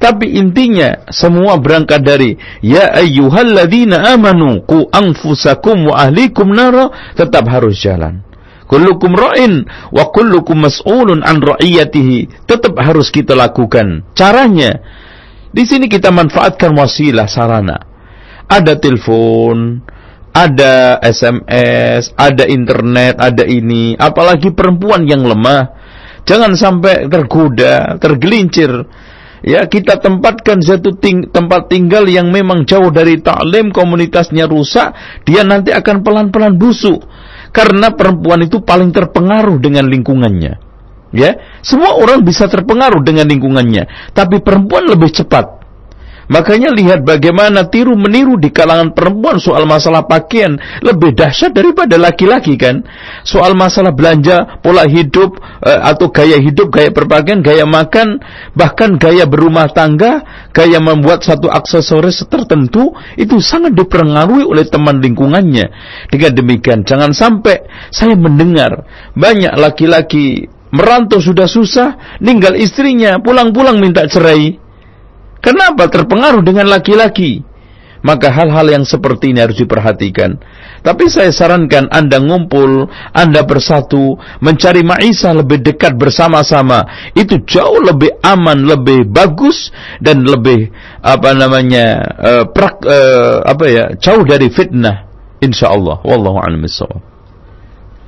Tapi intinya semua berangkat dari ya ayyuhalladzina amanu ku anfusakum wa ahlikum nara tetap harus jalan. Kullukum ra'in wa kullukum mas'ulun an ra'iyatihi. Tetap harus kita lakukan. Caranya di sini kita manfaatkan wasilah sarana. Ada telepon, ada SMS, ada internet, ada ini, apalagi perempuan yang lemah. Jangan sampai tergoda, tergelincir. Ya, kita tempatkan satu ting tempat tinggal yang memang jauh dari taklim, komunitasnya rusak, dia nanti akan pelan-pelan busuk. Karena perempuan itu paling terpengaruh dengan lingkungannya. Ya, semua orang bisa terpengaruh dengan lingkungannya, tapi perempuan lebih cepat Makanya lihat bagaimana tiru meniru di kalangan perempuan soal masalah pakaian lebih dahsyat daripada laki-laki kan. Soal masalah belanja, pola hidup uh, atau gaya hidup, gaya berpakaian, gaya makan, bahkan gaya berumah tangga, gaya membuat satu aksesoris tertentu itu sangat dipengaruhi oleh teman lingkungannya. Dengan demikian jangan sampai saya mendengar banyak laki-laki merantau sudah susah, ninggal istrinya, pulang-pulang minta cerai Kenapa terpengaruh dengan laki-laki? Maka hal-hal yang seperti ini harus diperhatikan. Tapi saya sarankan Anda ngumpul, Anda bersatu, mencari ma'isah lebih dekat bersama-sama. Itu jauh lebih aman, lebih bagus dan lebih apa namanya? Uh, prak, uh, apa ya? jauh dari fitnah. Insyaallah. Wallahu a'lam.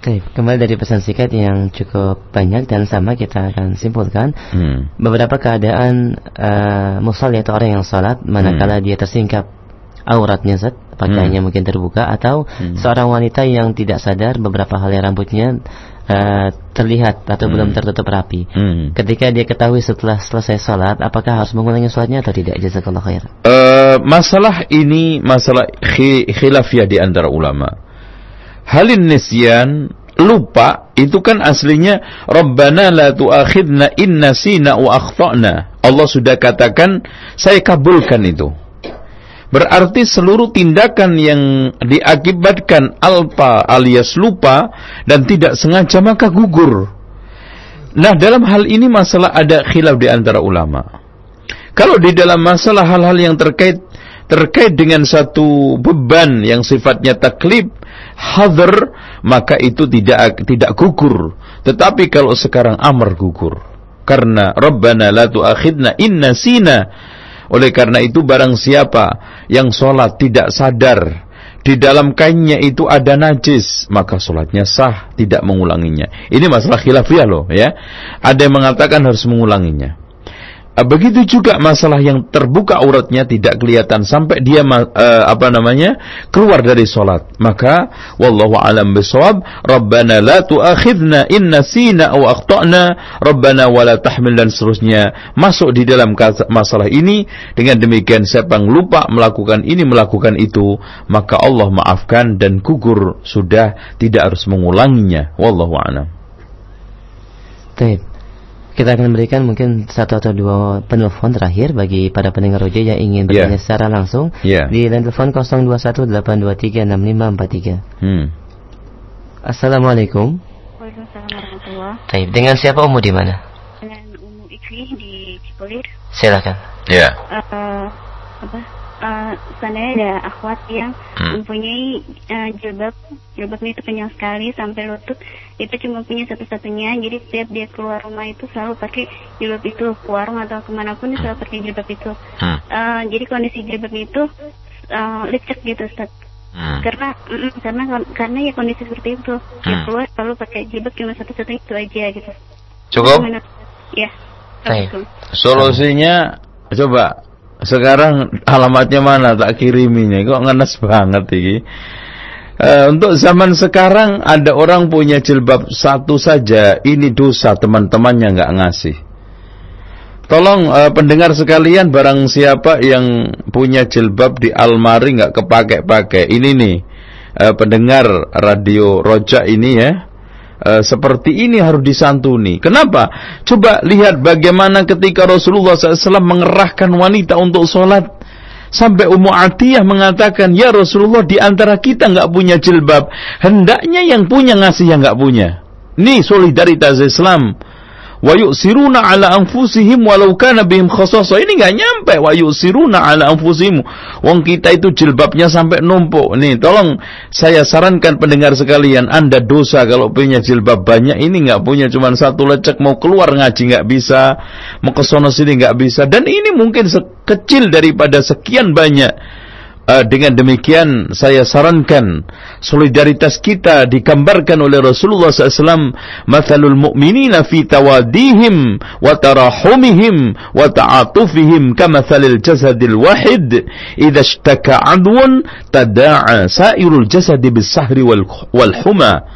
Baik, kembali dari pesan singkat yang cukup banyak dan sama kita akan simpulkan hmm. beberapa keadaan uh, musalli atau orang yang salat manakala hmm. dia tersingkap auratnya zat pakaiannya hmm. mungkin terbuka atau hmm. seorang wanita yang tidak sadar beberapa hal yang rambutnya uh, terlihat atau hmm. belum tertutup rapi. Hmm. Ketika dia ketahui setelah selesai salat, apakah harus mengulangi salatnya atau tidak? Jazakallah khair. Uh, masalah ini masalah khilafiyah di antara ulama halin nisyan lupa itu kan aslinya Rabbana la tu'akhidna in nasina wa akhtana. Allah sudah katakan saya kabulkan itu. Berarti seluruh tindakan yang diakibatkan alpa alias lupa dan tidak sengaja maka gugur. Nah, dalam hal ini masalah ada khilaf di antara ulama. Kalau di dalam masalah hal-hal yang terkait terkait dengan satu beban yang sifatnya taklif hadr maka itu tidak tidak gugur. Tetapi kalau sekarang amr gugur. Karena rabbana la tu'akhidna inna sina oleh karena itu barang siapa yang sholat tidak sadar di dalam kainnya itu ada najis maka sholatnya sah tidak mengulanginya. Ini masalah khilafiyah loh ya. Ada yang mengatakan harus mengulanginya begitu juga masalah yang terbuka auratnya tidak kelihatan sampai dia uh, apa namanya keluar dari solat. Maka wallahu alam bisawab, Rabbana la tu'akhidna in nasina aw akhtana, Rabbana wala tahmil dan seterusnya masuk di dalam masalah ini dengan demikian siapa yang lupa melakukan ini melakukan itu maka Allah maafkan dan gugur sudah tidak harus mengulanginya. Wallahu alam. Kita akan memberikan mungkin satu atau dua penelpon terakhir bagi para pendengar roja yang ingin bertanya yeah. secara langsung yeah. di line telepon 0218236543. Hmm. Assalamualaikum. Waalaikumsalam warahmatullahi Baik, dengan siapa Umu di mana? Dengan Umu Ikri di Cipulir. Silakan. Ya. Yeah. Uh, apa? Uh, seandainya ada akhwat yang hmm. mempunyai uh, jilbab. Jilbabnya itu panjang sekali sampai lutut. Itu cuma punya satu-satunya. Jadi setiap dia keluar rumah itu selalu pakai jilbab itu. Ke warung atau ke mana pun dia selalu pakai jilbab itu. Hmm. uh, jadi kondisi jilbab itu uh, lecek gitu Ustaz. Hmm. karena mm, karena karena ya kondisi seperti itu. Hmm. dia keluar selalu pakai jilbab cuma satu-satunya. Itu aja gitu. Cukup? Ya. Solusinya coba sekarang alamatnya mana? Tak kiriminya. Kok ngenes banget ini? E, untuk zaman sekarang ada orang punya jilbab satu saja. Ini dosa teman-temannya nggak ngasih. Tolong e, pendengar sekalian barang siapa yang punya jilbab di almari nggak kepake-pake. Ini nih e, pendengar radio roja ini ya e, seperti ini harus disantuni. Kenapa? Coba lihat bagaimana ketika Rasulullah SAW mengerahkan wanita untuk sholat. Sampai Ummu Atiyah mengatakan, Ya Rasulullah di antara kita nggak punya jilbab. Hendaknya yang punya ngasih yang nggak punya. Ini solidaritas Islam wa yusiruna ala anfusihim walau kana bihim khasasa. Ini nggak nyampe. Wa yusiruna ala anfusihim. Wong kita itu jilbabnya sampai numpuk. Nih tolong saya sarankan pendengar sekalian anda dosa kalau punya jilbab banyak. Ini nggak punya cuma satu lecek mau keluar ngaji nggak bisa mau ke sono sini nggak bisa. Dan ini mungkin kecil daripada sekian banyak Uh, dengan demikian saya sarankan solidaritas kita digambarkan oleh Rasulullah SAW mathalul mu'minina fi tawadihim wa tarahumihim wa ta'atufihim kamathalil jasadil wahid. Idha ishtaka adwun tada'a sairul jasadi bisahri wal, wal huma.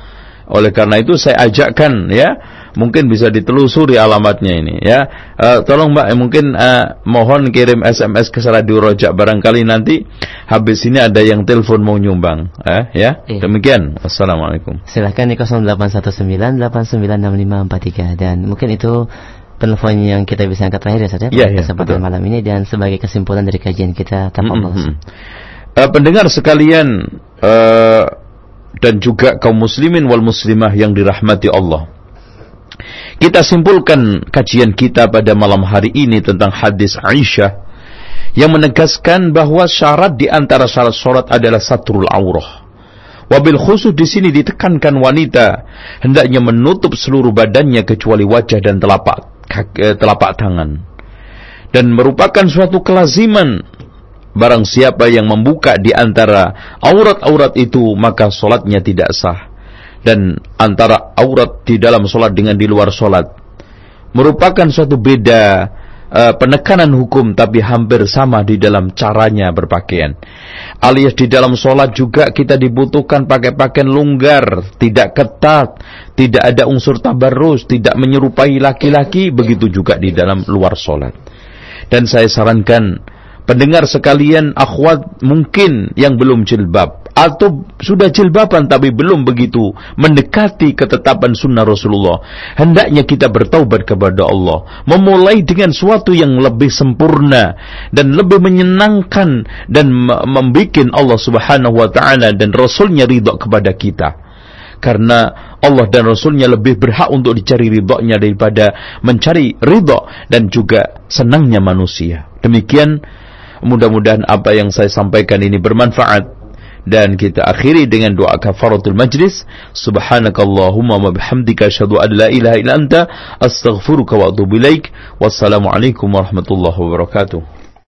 Oleh karena itu saya ajakkan ya mungkin bisa ditelusuri alamatnya ini ya. Uh, tolong Mbak, mungkin uh, mohon kirim SMS ke Radio Rojak barangkali nanti habis ini ada yang telepon mau nyumbang uh, ya. Iya. Demikian. Assalamualaikum. Silahkan di 0819896543 dan mungkin itu penelpon yang kita bisa angkat terakhir ya saja ya, ya, kesempatan malam ini dan sebagai kesimpulan dari kajian kita tanpa mm -hmm. uh, pendengar sekalian uh, dan juga kaum muslimin wal muslimah yang dirahmati Allah kita simpulkan kajian kita pada malam hari ini tentang hadis Aisyah yang menegaskan bahwa syarat di antara syarat sholat adalah satrul aurah. Wabil khusus di sini ditekankan wanita hendaknya menutup seluruh badannya kecuali wajah dan telapak eh, telapak tangan. Dan merupakan suatu kelaziman barang siapa yang membuka di antara aurat-aurat itu maka solatnya tidak sah dan antara aurat di dalam solat dengan di luar solat merupakan suatu beda uh, penekanan hukum tapi hampir sama di dalam caranya berpakaian. Alias di dalam solat juga kita dibutuhkan pakai pakaian longgar, tidak ketat, tidak ada unsur tabarrus, tidak menyerupai laki-laki, begitu juga di dalam luar solat. Dan saya sarankan pendengar sekalian akhwat mungkin yang belum jilbab atau sudah jilbaban tapi belum begitu mendekati ketetapan sunnah Rasulullah. Hendaknya kita bertaubat kepada Allah. Memulai dengan suatu yang lebih sempurna dan lebih menyenangkan dan membuat Allah subhanahu wa ta'ala dan Rasulnya ridho kepada kita. Karena Allah dan Rasulnya lebih berhak untuk dicari ridhonya daripada mencari ridho dan juga senangnya manusia. Demikian Mudah-mudahan apa yang saya sampaikan ini bermanfaat dan kita akhiri dengan doa kafaratul majlis. Subhanakallahumma wa bihamdika asyhadu an la ilaha illa anta astaghfiruka wa atubu ilaik. Wassalamu alaikum warahmatullahi wabarakatuh